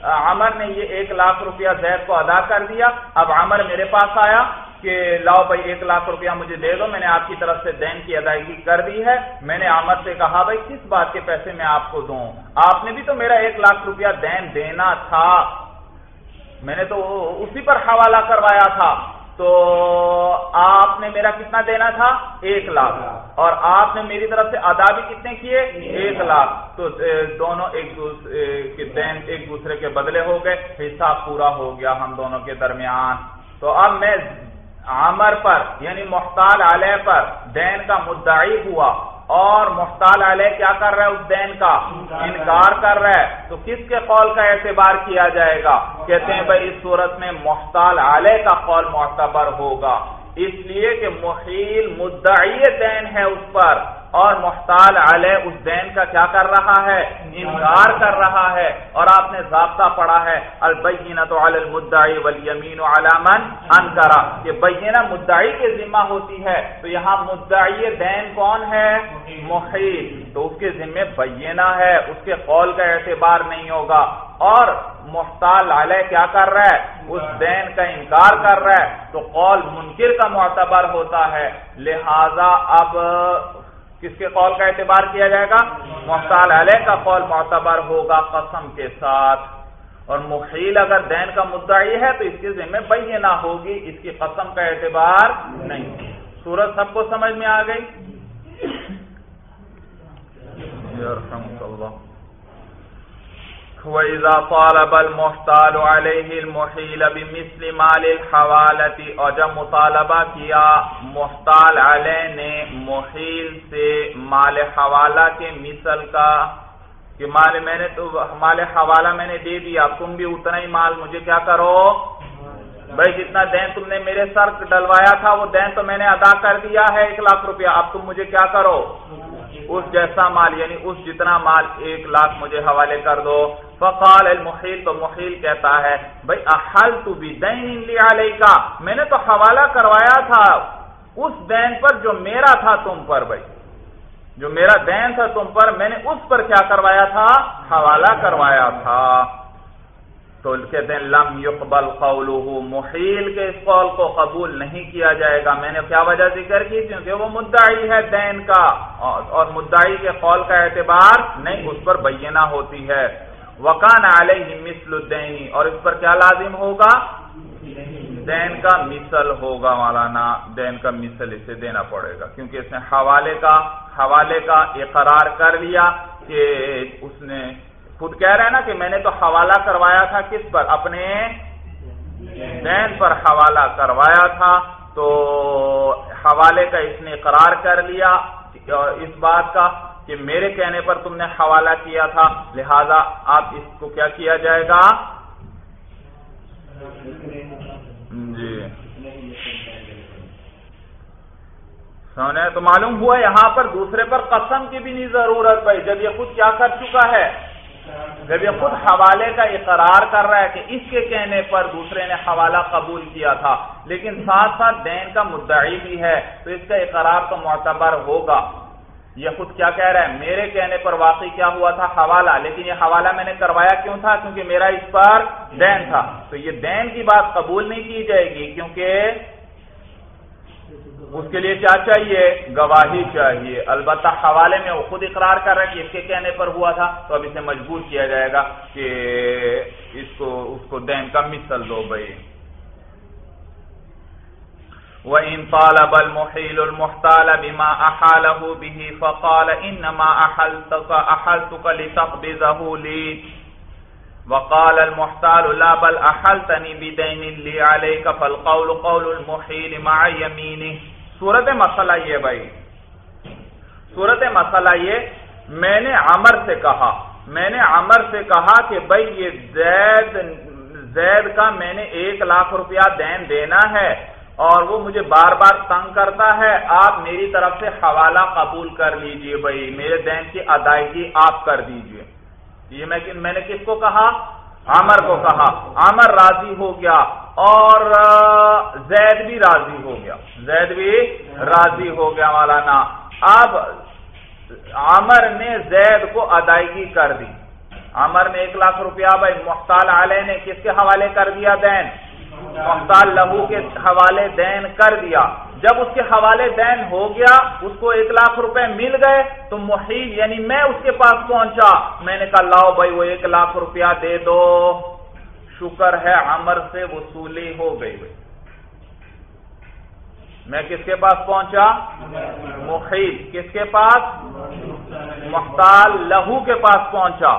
امر نے یہ ایک لاکھ روپیہ زید کو ادا کر دیا۔ اب امر میرے پاس آیا۔ کہ لاؤ بھائی ایک لاکھ روپیہ مجھے دے دو، میں نے آپ کی طرف سے دین کی ادائیگی کر دی ہے۔ میں نے آمد سے کہا، بھائی کس بات کے پیسے میں آپ کو دوں؟ آپ نے بھی تو میرا ایک لاکھ روپیہ دین دینا تھا۔ میں نے تو اسی پر حوالہ کروایا تھا۔ تو آپ نے میرا کتنا دینا تھا؟ ایک لاکھ۔ اور آپ نے میری طرف سے ادا بھی کتنے کیے؟ ایک لاکھ۔ تو دونوں ایک دوسرے کے دین ایک دوسرے کے بدلے ہو گئے۔ حساب پورا ہو گیا ہم دونوں کے درمیان۔ تو اب میں عامر پر یعنی محتال علیہ پر دین کا مدعی ہوا۔ اور محتال علیہ کیا کر رہا ہے؟ اس دین کا انکار کر رہا ہے۔ تو کس کے قول کا اعتبار کیا جائے گا؟ کہتے ہیں بھائی اس صورت میں محتال علیہ کا قول معتبر ہوگا۔ اس لیے کہ محیل مدعی دین ہے اس پر۔ اور محتال علیہ اس دین کا کیا کر رہا ہے؟ انکار کر رہا ہے۔ اور آپ نے ضابطہ پڑھا ہے البینت علی المدعی والیمین علی من انکرا کہ بینہ مدعی کے ذمہ ہوتی ہے۔ تو یہاں مدعی دین کون ہے؟ محیل تو اس کے ذمہ بینہ ہے، اس کے قول کا اعتبار نہیں ہوگا۔ اور محتال علیہ کیا کر رہا ہے؟ اس دین کا انکار کر رہا ہے۔ تو قول منکر کا معتبر ہوتا ہے۔ لہذا اب کس کے قول کا اعتبار کیا جائے گا؟ محتال علیہ کا قول معتبر ہوگا قسم کے ساتھ۔ اور مخیل اگر دین کا مدعی ہے تو اس کے ذمہ بہی نہ ہوگی، اس کی قسم کا اعتبار نہیں۔ سورج سب کو سمجھ میں آ گئی؟ وَإِذَا طَالَبَ الْمُحْتَالُ عَلَيْهِ الْمُحِيلَ بِمِثْلِ مَالِ الْحَوَالَةِ اور جب مطالبہ کیا محتال علیہ نے محیل سے مال حوالہ کے مثل کا کہ مال میں نے تو مال حوالہ میں نے دے دیا، تم بھی اتنا ہی مال مجھے کیا کرو؟ بھائی جتنا دین تم نے میرے سر ڈلوایا تھا، وہ دین تو میں نے ادا کر دیا ہے ایک لاکھ روپیہ، اب تم مجھے کیا کرو؟ اس جیسا مال یعنی اس جتنا مال ایک لاکھ مجھے حوالے کر دو۔ فقال المحیل، تو محیل کہتا ہے بھائی احل تو بھی دین کا میں نے تو حوالہ کروایا تھا اس دین پر جو میرا تھا تم پر بھائی جو میرا دین تھا تم پر، میں نے اس پر کیا کروایا تھا؟ حوالہ کروایا تھا۔ تو کہتے ہیں لم يقبل قوله محیل کے اس قول کو قبول نہیں کیا جائے گا۔ میں نے کیا وجہ ذکر کی؟ کیونکہ وہ مدعی ہے دین کا۔ اور مدعی کے قول کا اعتبار نہیں، اس پر بینہ ہوتی ہے۔ وکان علیہ مثل الدینی اور اس پر کیا لازم ہوگا؟ دین کا مثل ہوگا مولانا، دین کا مثل اسے دینا پڑے گا۔ کیونکہ اس نے حوالے کا حوالے کا اقرار کر لیا کہ اس نے خود کہہ رہے ہیں نا کہ میں نے تو حوالہ کروایا تھا کس پر؟ اپنے دین پر حوالہ کروایا تھا، تو حوالے کا اس نے قرار کر لیا اس بات کا کہ میرے کہنے پر تم نے حوالہ کیا تھا، لہذا آپ اس کو کیا کیا جائے گا؟ جی۔ سونے تو معلوم ہوا یہاں پر دوسرے پر قسم کی بھی نہیں ضرورت بھائی، جب یہ خود کیا کر چکا ہے۔ جب یہ خود حوالے کا اقرار کر رہا ہے کہ اس کے کہنے پر دوسرے نے حوالہ قبول کیا تھا، لیکن ساتھ ساتھ دین کا مدعی بھی ہے، تو اس کا اقرار تو معتبر ہوگا۔ یہ خود کیا کہہ رہا ہے؟ میرے کہنے پر واقعی کیا ہوا تھا؟ حوالہ۔ لیکن یہ حوالہ میں نے کروایا کیوں تھا؟ کیونکہ میرا اس پر دین تھا۔ تو یہ دین کی بات قبول نہیں کی جائے گی، کیونکہ اس کے لیے کیا چاہیے؟ گواہی چاہیے۔ البتہ حوالے میں وہ خود اقرار کر رہا ہے کہ اس کے کہنے پر ہوا تھا، تو اب اسے مجبور کیا جائے گا کہ اس کو اس کو دین کا مثل دو بھائی۔ وَإِن طَالَبَ الْمُحِيلُ الْمُحْتَالَ بِمَا أَحَالَهُ بِهِ فَقَالَ إِنَّمَا أَحَلْتُكَ أَحَلْتُكَ لِتَقْبِضَهُ لِي۔ وَقَالَ الْمُحْتَالُ، لَا بَلْ أَحَلْتَنِي بِدَيْنٍ لِي عَلَيْكَ، فَالْقَوْلُ قَوْلُ الْمُحِيلِ مَعَ يَمِينِهِ۔ صورت مسئلہ یہ بھائی۔ صورت مسئلہ یہ میں نے عمر سے کہا۔ میں نے عمر سے کہا کہ بھائی یہ زید زید کا میں نے ایک لاکھ روپیہ دین دینا ہے اور وہ مجھے بار بار تنگ کرتا ہے۔ آپ میری طرف سے حوالہ قبول کر لیجیے بھائی۔ میرے دین کی ادائیگی آپ کر دیجیے۔ یہ میں نے کس کو کہا؟ عمر کو کہا عمر راضی ہو گیا اور زید بھی راضی ہو گیا۔ زید بھی راضی ہو گیا مولانا۔ اب عمر نے زید کو ادائیگی کر دی۔ عمر نے ایک لاکھ روپیہ بھائی، مختال علیہ نے کس کے حوالے کر دیا دین؟ مختال لہو کے حوالے دین کر دیا۔ جب اس کے حوالے دین ہو گیا، اس کو ایک لاکھ روپے مل گئے، تو محیل یعنی میں اس کے پاس پہنچا۔ میں نے کہا، لاؤ بھائی، وہ ایک لاکھ روپیہ دے دو۔ شکر ہے، عمر سے وصولی ہو گئی۔ بھائی میں کس کے پاس پہنچا؟ محیط۔ کس کے پاس؟ مختال لہو کے پاس پہنچا،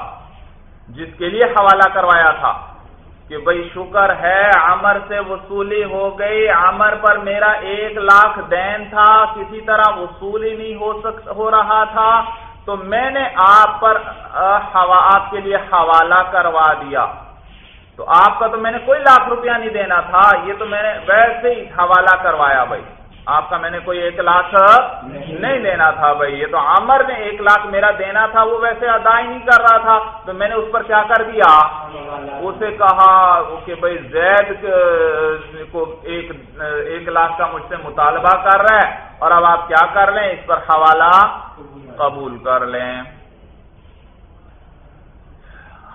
جس کے لیے حوالہ کروایا تھا۔ کہ بھائی شکر ہے، عمر سے وصولی ہو گئی۔ عمر پر میرا ایک لاکھ دین تھا، کسی طرح وصولی نہیں ہو سک، ہو رہا تھا۔ تو میں نے آپ پر آپ کے لیے حوالہ کروا دیا۔ تو آپ کا تو میں نے کوئی لاکھ روپیہ نہیں دینا تھا، یہ تو میں نے ویسے ہی حوالہ کروایا بھائی آپ کا میں نے کوئی ایک لاکھ نہیں دینا تھا بھائی، یہ تو عمر نے ایک لاکھ میرا دینا تھا، وہ ویسے ادا ہی نہیں کر رہا تھا۔ تو میں نے اس پر کیا کر دیا؟ اسے کہا کہ بھائی، زید کو ایک ایک لاکھ کا مجھ سے مطالبہ کر رہا ہے، اور اب آپ کیا کر لیں؟ اس پر حوالہ قبول کر لیں۔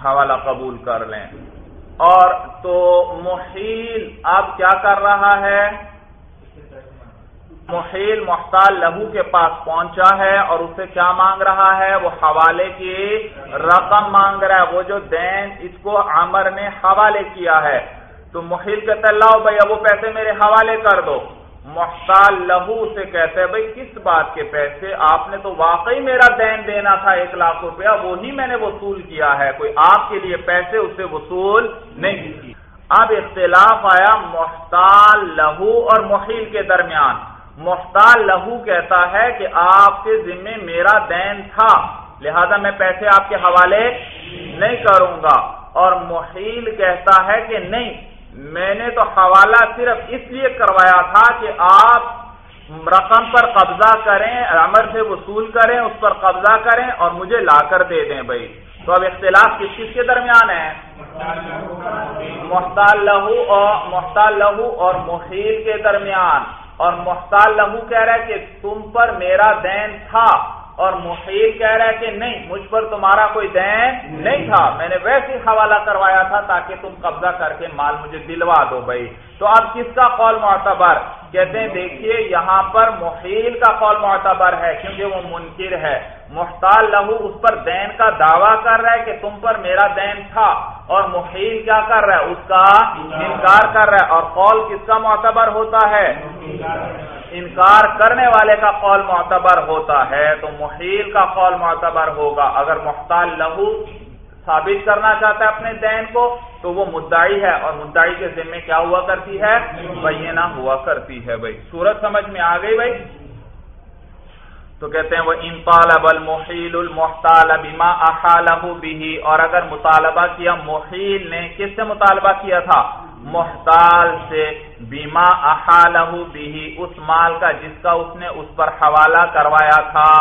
حوالہ قبول کر لیں۔ اور تو محیل اب کیا کر رہا ہے؟ محیل محتال لہو کے پاس پہنچا ہے اور اسے کیا مانگ رہا ہے؟ وہ حوالے کی رقم مانگ رہا ہے۔ وہ جو دین اس کو عمر نے حوالے کیا ہے۔ تو محیل کہتا ہے، لاؤ بھائی وہ پیسے میرے حوالے کر دو۔ محتال لہو سے کہتے ہیں بھائی، کس بات کے پیسے؟ آپ نے تو واقعی میرا دین دینا تھا ایک لاکھ روپیہ، وہی میں نے وصول کیا ہے۔ کوئی آپ کے لیے پیسے اسے وصول نہیں کی۔ اب اختلاف آیا محتال لہو اور محیل کے درمیان۔ محتال لہو کہتا ہے کہ آپ کے ذمے میرا دین تھا، لہذا میں پیسے آپ کے حوالے نہیں کروں گا۔ اور محیل کہتا ہے کہ نہیں، میں نے تو حوالہ صرف اس لیے کروایا تھا کہ آپ رقم پر قبضہ کریں عمر سے وصول کریں، اس پر قبضہ کریں اور مجھے لا کر دے دیں بھائی۔ تو اب اختلاف کس کس کے درمیان ہے؟ محتال لہو اور محتال لہو اور محیل کے درمیان۔ اور محتال لہو کہہ رہا ہے کہ تم پر میرا دین تھا۔ اور محیل کہہ رہا ہے کہ نہیں، مجھ پر تمہارا کوئی دین نہیں تھا۔ میں نے ویسے ہی حوالہ کروایا تھا تاکہ تم قبضہ کر کے مال مجھے دلوا دو بھائی۔ تو اب کس کا قول معتبر؟ کہتے ہیں، دیکھیے، یہاں پر محیل کا قول معتبر ہے کیونکہ وہ منکر ہے۔ محتال لہو اس پر دین کا دعویٰ کر رہا ہے کہ تم پر میرا دین تھا۔ اور محیل کیا کر رہا ہے؟ اس کا انکار کر رہا ہے۔ اور قول کس کا معتبر ہوتا ہے؟ انکار کرنے والے کا قول معتبر ہوتا ہے تو محیل کا قول معتبر ہوگا۔ اگر محتال لہو ثابت کرنا چاہتا ہے اپنے دین کو، تو وہ مدعی ہے اور مدعی کے ذمے کیا ہوا کرتی ہے؟ بینہ ہوا کرتی ہے بھائی۔ سورت سمجھ میں آ گئی بھائی؟ تو کہتے ہیں وہ طالب المحیل المحتال بما احالہ بھی اور اگر مطالبہ کیا، محیل نے کس سے مطالبہ کیا تھا؟ محتال سے بیما احالہ بھی اس مال کا جس کا اس نے اس پر حوالہ کروایا تھا۔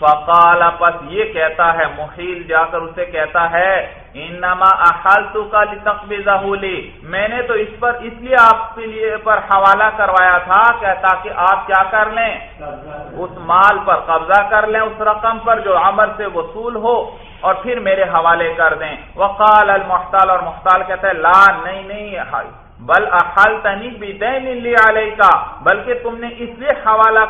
فقال، پس یہ کہتا ہے محیل جا کر اسے کہتا ہے، انما احالتو کا لتقبضہ لی۔ میں نے تو اس پر، اس لیے آپ کے لیے پر حوالہ کروایا تھا کہ تاکہ آپ کیا کر لیں؟ اس مال پر قبضہ کر لیں، اس رقم پر جو عمر سے وصول ہو، اور پھر میرے حوالے کر دیں۔ وقال المحتال، اور محتال کہتا ہے، لا، نہیں نہیں بل احل تنی بھی لی علیہ کا بلکہ تم نے اس لیے حوالہ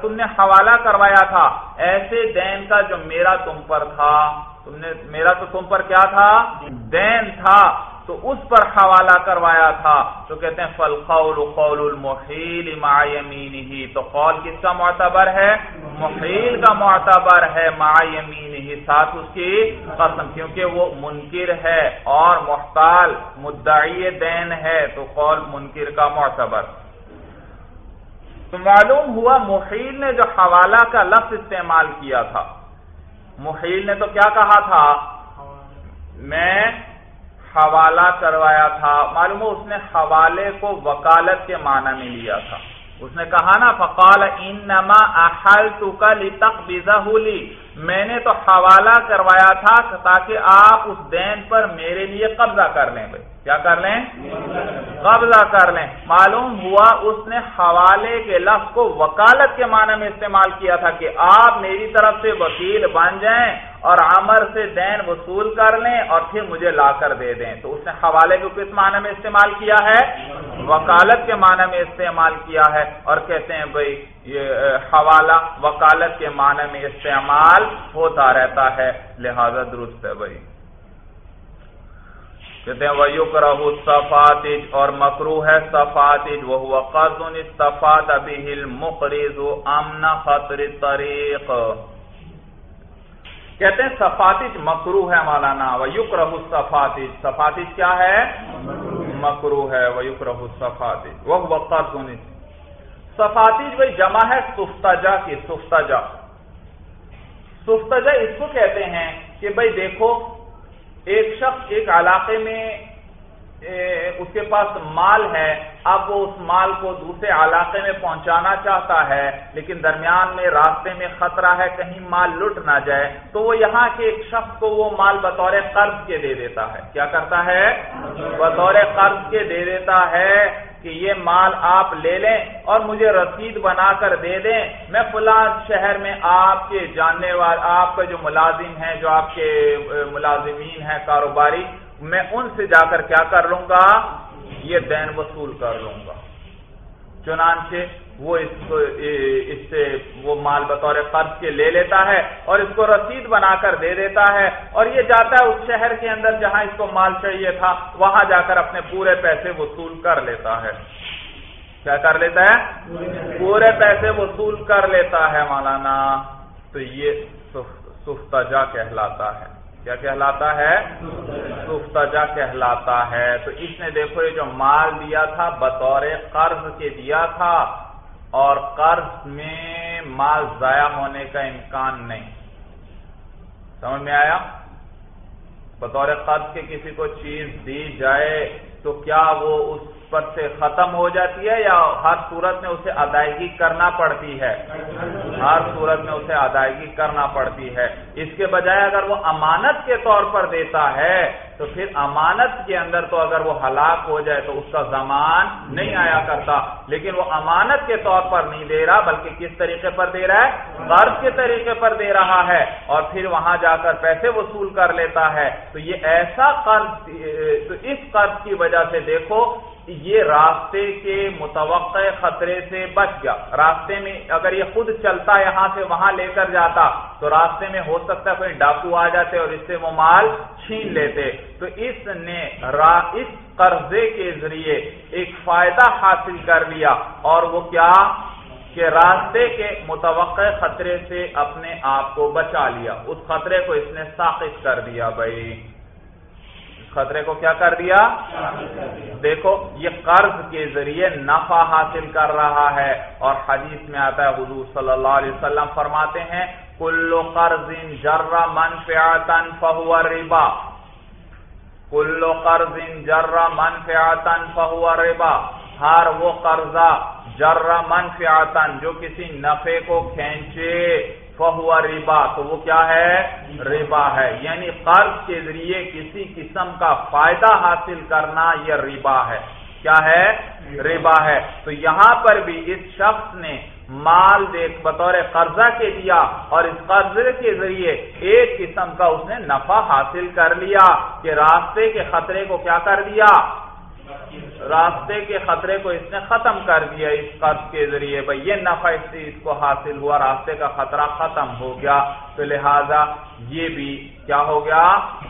تم نے حوالہ کروایا تھا۔ ایسے دین کا جو میرا تم پر تھا، تم نے، میرا تو تم پر کیا تھا؟ دین تھا۔ تو اس پر حوالہ کروایا تھا تو کہتے ہیں فل قول قول المحیل مع یمینہ تو قول کس کا معتبر ہے؟ محیل کا معتبر ہے مع یمینہ ساتھ اس کی قسم، کیونکہ وہ منکر ہے اور محتال، مدعی دین ہے، تو قول منکر کا معتبر۔ تو معلوم ہوا، محیل نے جو حوالہ کا لفظ استعمال کیا تھا، محیل نے تو کیا کہا تھا؟ میں حوالہ کروایا تھا، معلوم ہو اس نے حوالے کو وکالت کے معنی میں لیا تھا۔ اس نے کہا نا، فقال انما احلتک لتقبضه میں نے تو حوالہ کروایا تھا تاکہ آپ اس دین پر میرے لیے قبضہ کر لیں بھائی۔ کیا کر لیں؟ قبضہ کر لیں۔ معلوم ہوا اس نے حوالے کے لفظ کو وکالت کے معنی میں استعمال کیا تھا کہ آپ میری طرف سے وکیل بن جائیں اور عمر سے دین وصول کر لیں اور پھر مجھے لا کر دے دیں۔ تو اس نے حوالے کو کس معنی میں استعمال کیا ہے؟ وکالت کے معنی میں استعمال کیا ہے۔ اور کہتے ہیں بھائی حوالہ وکالت کے معنی میں استعمال ہوتا رہتا ہے، لہذا درست ہے بھائی۔ کہتے ہیں ویوک رہو صفاتج اور مکرو ہے صفاتج وہ قرض استفاد به المقرض امن خطر طریق کہتے ہیں، صفاتج مکرو ہے مولانا ویوک رہو صفاتج صفاتج کیا ہے؟ مکرو ہے ویوک رہو صفاتج وہ قرض صفاتج بھائی جمع ہے سفتجا کی سفتجا۔ سفتجا اس کو کہتے ہیں کہ بھائی دیکھو ایک شخص ایک علاقے میں اس کے پاس مال ہے اب وہ اس مال کو دوسرے علاقے میں پہنچانا چاہتا ہے لیکن درمیان میں راستے میں خطرہ ہے کہیں مال لٹ نہ جائے تو وہ یہاں کے ایک شخص کو وہ مال بطور قرض کے دے دیتا ہے۔ کیا کرتا ہے؟ بطور قرض کے دے دیتا ہے۔ کہ یہ مال آپ لے لیں اور مجھے رسید بنا کر دے دیں۔ میں فلاں شہر میں آپ کے جاننے والے، آپ کا جو ملازم ہیں، جو آپ کے ملازمین ہیں، کاروباری، میں ان سے جا کر کیا کر لوں گا؟ یہ دین وصول کر لوں گا۔ چنانچہ وہ اس اس سے وہ مال بطور قرض کے لے لیتا ہے اور اس کو رسید بنا کر دے دیتا ہے اور یہ جاتا ہے اس شہر کے اندر جہاں اس کو مال چاہیے تھا، وہاں جا کر اپنے پورے پیسے وصول کر لیتا ہے۔ کیا کر لیتا ہے؟ پورے پیسے وصول کر لیتا ہے مولانا۔ تو یہ سفتجا کہلاتا ہے۔ کیا کہلاتا ہے؟ سفتجا کہلاتا ہے۔ تو اس نے دیکھو، یہ جو مال دیا تھا، بطور قرض کے دیا تھا اور قرض میں مال ضائع ہونے کا امکان نہیں۔ سمجھ میں آیا؟ بطور قرض کے کسی کو چیز دی جائے تو کیا وہ اس پر سے ختم ہو جاتی ہے یا ہر صورت میں اسے ادائیگی کرنا پڑتی ہے؟ ہر صورت میں اسے ادائیگی کرنا پڑتی ہے۔ اس کے بجائے اگر وہ امانت کے طور پر دیتا ہے، تو پھر امانت کے اندر تو اگر وہ ہلاک ہو جائے تو اس کا زمان نہیں آیا کرتا۔ لیکن وہ امانت کے طور پر نہیں دے رہا، بلکہ کس طریقے پر دے رہا ہے؟ قرض کے طریقے پر دے رہا ہے۔ اور پھر وہاں جا کر پیسے وصول کر لیتا ہے۔ تو یہ ایسا قرض، تو اس قرض کی وجہ سے دیکھو یہ راستے کے متوقع خطرے سے بچ گیا۔ راستے میں اگر یہ خود چلتا یہاں سے وہاں لے کر جاتا تو راستے میں ہو سکتا ہے کوئی ڈاکو آ جاتے اور اس سے وہ مال چھین لیتے۔ تو اس نے اس قرضے کے ذریعے ایک فائدہ حاصل کر لیا اور وہ کیا؟ کہ راستے کے متوقع خطرے سے اپنے آپ کو بچا لیا۔ اس خطرے کو اس نے ساخت کر دیا بھائی۔ خطرے کو کیا کر دیا؟ دیکھو، یہ قرض کے ذریعے نفع حاصل کر رہا ہے۔ اور حدیث میں آتا ہے، حضور صلی اللہ علیہ وسلم فرماتے ہیں کلو قرض جر من فہو ربا کلو قرض جر منفعتن فہو ربا ہر وہ قرضہ جر منفعتن جو کسی نفع کو کھینچے۔ فہو ربا، تو وہ کیا ہے؟ ربا ہے۔ یعنی قرض کے ذریعے کسی قسم کا فائدہ حاصل کرنا یہ ربا ہے۔ کیا ہے؟ ربا ہے۔ تو یہاں پر بھی اس شخص نے مال دیکھ بطور قرضہ کے دیا اور اس قرضے کے ذریعے ایک قسم کا اس نے نفع حاصل کر لیا کہ راستے کے خطرے کو کیا کر دیا؟ راستے کے خطرے کو اس نے ختم کر دیا اس قرض کے ذریعے بھائی یہ نفع اس سے اس کو حاصل ہوا، راستے کا خطرہ ختم ہو گیا۔ تو لہذا یہ بھی کیا ہو گیا؟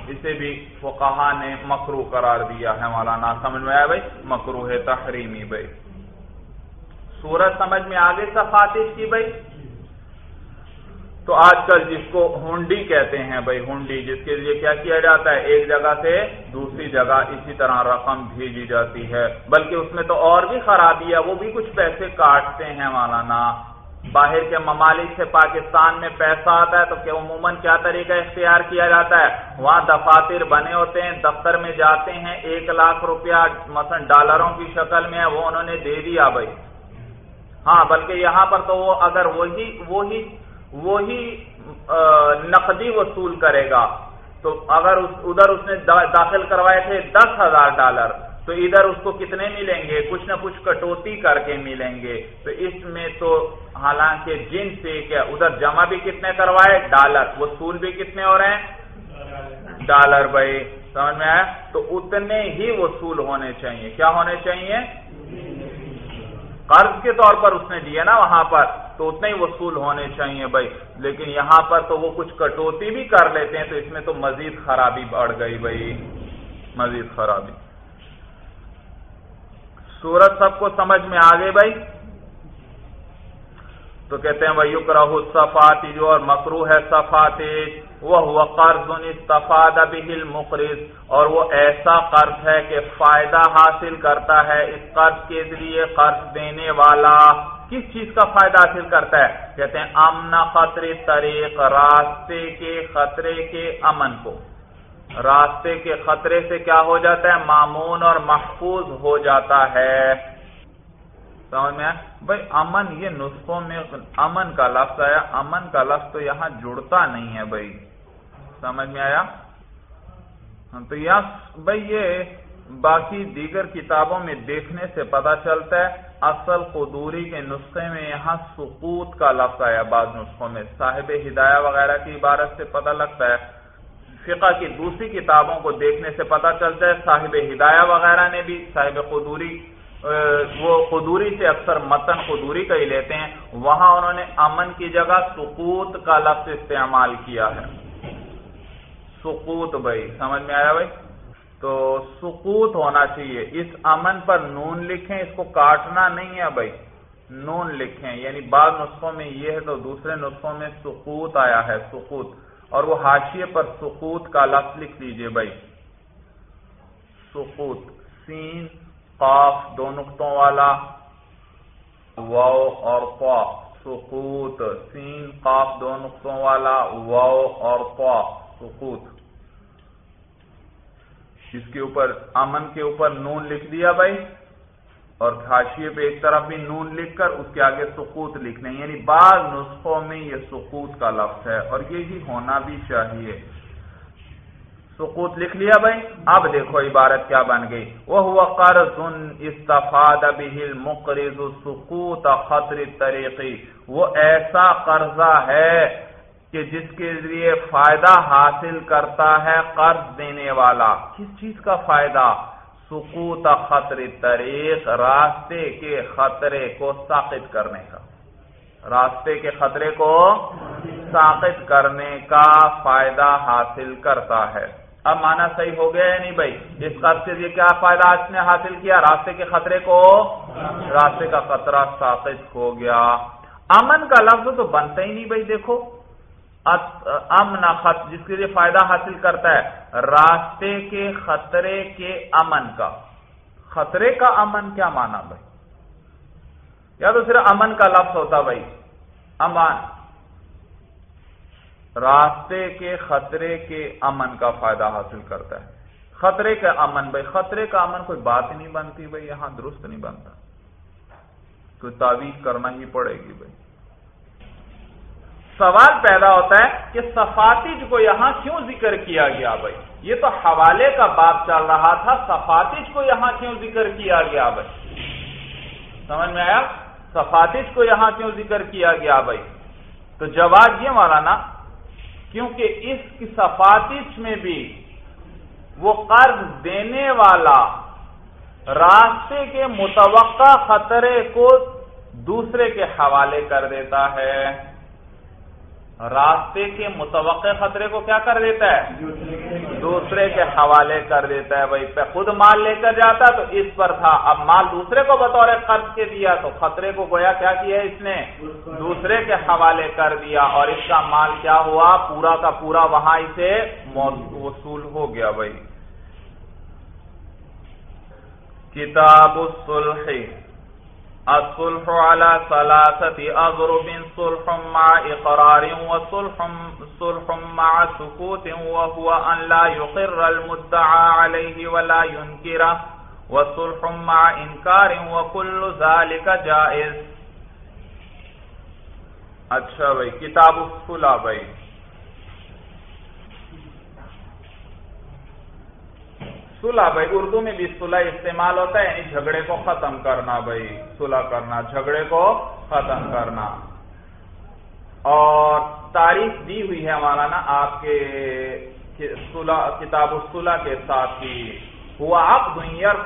اسے بھی فقہا نے مکرو قرار دیا ہے مولانا، سمجھ میں آیا بھائی مکرو ہے تحریمی بھائی سورج سمجھ میں آگے صفاتش کی بھائی تو آج کل جس کو ہنڈی کہتے ہیں بھائی ہنڈی جس کے لیے کیا کیا جاتا ہے؟ ایک جگہ سے دوسری جگہ اسی طرح رقم بھیجی جاتی ہے۔ بلکہ اس میں تو اور بھی خرابی ہے، وہ بھی کچھ پیسے کاٹتے ہیں مولانا۔ باہر کے ممالک سے پاکستان میں پیسہ آتا ہے تو کہ عموماً کیا طریقہ اختیار کیا جاتا ہے؟ وہاں دفاتر بنے ہوتے ہیں، دفتر میں جاتے ہیں، ایک لاکھ روپیہ مثلا ڈالروں کی شکل میں ہے وہ انہوں نے دے دیا بھائی۔ ہاں بلکہ یہاں پر تو وہ اگر وہی وہی وہی نقدی وصول کرے گا۔ تو اگر ادھر اس نے داخل کروائے تھے دس ہزار ڈالر، تو ادھر اس کو کتنے ملیں گے؟ کچھ نہ کچھ کٹوتی کر کے ملیں گے۔ تو اس میں تو حالانکہ جن سے کیا، ادھر جمع بھی کتنے کروائے؟ ڈالر۔ وصول بھی کتنے ہو رہے ہیں؟ ڈالر بھائی، سمجھ میں آیا؟ تو اتنے ہی وصول ہونے چاہیے۔ کیا ہونے چاہیے؟ قرض کے طور پر اس نے دیا نا وہاں پر، تو اتنے ہی وصول ہونے چاہیے بھائی۔ لیکن یہاں پر تو وہ کچھ کٹوتی بھی کر لیتے ہیں، تو اس میں تو مزید خرابی بڑھ گئی بھائی۔ مزید خرابی۔ سورج سب کو سمجھ میں آ گئی بھائی؟ تو کہتے ہیں بھائی راہ صفاتی جو اور مکرو ہے صفاتی وہ قرض استفاد بہل مقرض اور وہ ایسا قرض ہے کہ فائدہ حاصل کرتا ہے اس قرض کے ذریعے قرض دینے والا۔ کس چیز کا فائدہ حاصل کرتا ہے؟ کہتے ہیں، امن خطرے طریق، راستے کے خطرے کے امن کو۔ راستے کے خطرے سے کیا ہو جاتا ہے؟ معمون اور محفوظ ہو جاتا ہے۔ سمجھ میں بھائی، امن یہ نسخوں میں امن کا لفظ آیا۔ امن کا لفظ تو یہاں جڑتا نہیں ہے بھائی۔ سمجھ میں آیا؟ تو یہاں بھائی یہ باقی دیگر کتابوں میں دیکھنے سے پتا چلتا ہے، اصل قدوری کے نسخے میں یہاں سقوط کا لفظ آیا بعض نسخوں میں۔ صاحب ہدایہ وغیرہ کی عبارت سے پتہ لگتا ہے۔ فقہ کی دوسری کتابوں کو دیکھنے سے پتا چلتا ہے، صاحب ہدایہ وغیرہ نے بھی، صاحب قدوری وہ قدوری سے اکثر متن قدوری کا ہی لیتے ہیں۔ وہاں انہوں نے امن کی جگہ سقوط کا لفظ استعمال کیا ہے۔ سقوط بھائی، سمجھ میں آیا بھائی؟ تو سقوط ہونا چاہیے۔ اس امن پر نون لکھیں، اس کو کاٹنا نہیں ہے بھائی۔ نون لکھیں یعنی بعض نسخوں میں یہ ہے تو دوسرے نسخوں میں سقوط آیا ہے، سقوط۔ اور وہ حاشیے پر سقوط کا لفظ لکھ دیجیے بھائی۔ سقوط، سین، قاف، دو نقطوں والا۔ واؤ اور قا سقوط، سین، قاف، دو نقطوں والا۔ واؤ اور قا سقوط۔ اس کے اوپر امن کے اوپر نون لکھ دیا بھائی اور حاشیے پہ ایک طرف بھی نون لکھ کر اس کے آگے سقوط لکھنے یعنی بعض نسخوں میں یہ سقوط کا لفظ ہے اور یہی ہونا بھی چاہیے۔ سقوط لکھ لیا بھائی۔ اب دیکھو عبارت کیا بن گئی۔ وہ ہوا قرض استفاد بہل مقرض سقوط خطر طریقی وہ ایسا قرضہ ہے کہ جس کے ذریعے فائدہ حاصل کرتا ہے قرض دینے والا۔ کس چیز کا فائدہ؟ سکوت خطر طریق، راستے کے خطرے کو ساقط کرنے کا۔ راستے کے خطرے کو ساقط کرنے کا فائدہ حاصل کرتا ہے۔ اب مانا صحیح ہو گیا یا نہیں بھائی؟ اس قرض سے کیا فائدہ آج نے حاصل کیا؟ راستے کے خطرے کو راستے کا خطرہ ساقط ہو گیا۔ امن کا لفظ تو بنتا ہی نہیں بھائی، دیکھو۔ امن خط، جس کے لیے فائدہ حاصل کرتا ہے، راستے کے خطرے کے امن کا۔ خطرے کا امن کیا مانا بھائی؟ یا تو صرف امن کا لفظ ہوتا بھائی؟ امان۔ راستے کے خطرے کے امن کا فائدہ حاصل کرتا ہے۔ خطرے کا امن بھائی، خطرے کا امن کوئی بات نہیں بنتی بھائی، یہاں درست نہیں بنتا۔ کوئی تعویذ کرنا ہی پڑے گی بھائی۔ سوال پیدا ہوتا ہے کہ صفاتج کو یہاں کیوں ذکر کیا گیا بھائی؟ یہ تو حوالے کا بات چل رہا تھا، صفاتج کو یہاں کیوں ذکر کیا گیا بھائی؟ سمجھ میں آیا؟ صفاتج کو یہاں کیوں ذکر کیا گیا بھائی؟ تو جواب یہ والا نا، کیونکہ اس کی صفاتش میں بھی وہ قرض دینے والا راستے کے متوقع خطرے کو دوسرے کے حوالے کر دیتا ہے۔ راستے کے متوقع خطرے کو کیا کر دیتا ہے؟ دوسرے کے حوالے کر دیتا ہے بھائی خود مال لے کر جاتا تو اس پر تھا۔ اب مال دوسرے کو بطور قرض کے دیا تو خطرے کو گویا کیا کیا اس نے؟ دوسرے کے حوالے کر دیا اور اس کا مال کیا ہوا؟ پورا کا پورا وہاں اسے وصول ہو گیا بھائی۔ کتاب الصلح۔ الصلح على ثلاثة أضرب صلح مع إقرار وصلح، صلح مع سكوت، وهو أن لا يقر المدعى عليه ولا ينكر، وصلح مع إنكار، وكل ذلك جائز. اچھا بھائی، کتاب الصلح بھائی۔ صلح بھائی، اردو میں بھی صلح استعمال ہوتا ہے یعنی جھگڑے کو ختم کرنا بھائی، صلح کرنا، جھگڑے کو ختم کرنا۔ اور تاریخ دی ہوئی ہے مولانا آپ کے کتاب الصلح کے ساتھ ہی ہوا آپ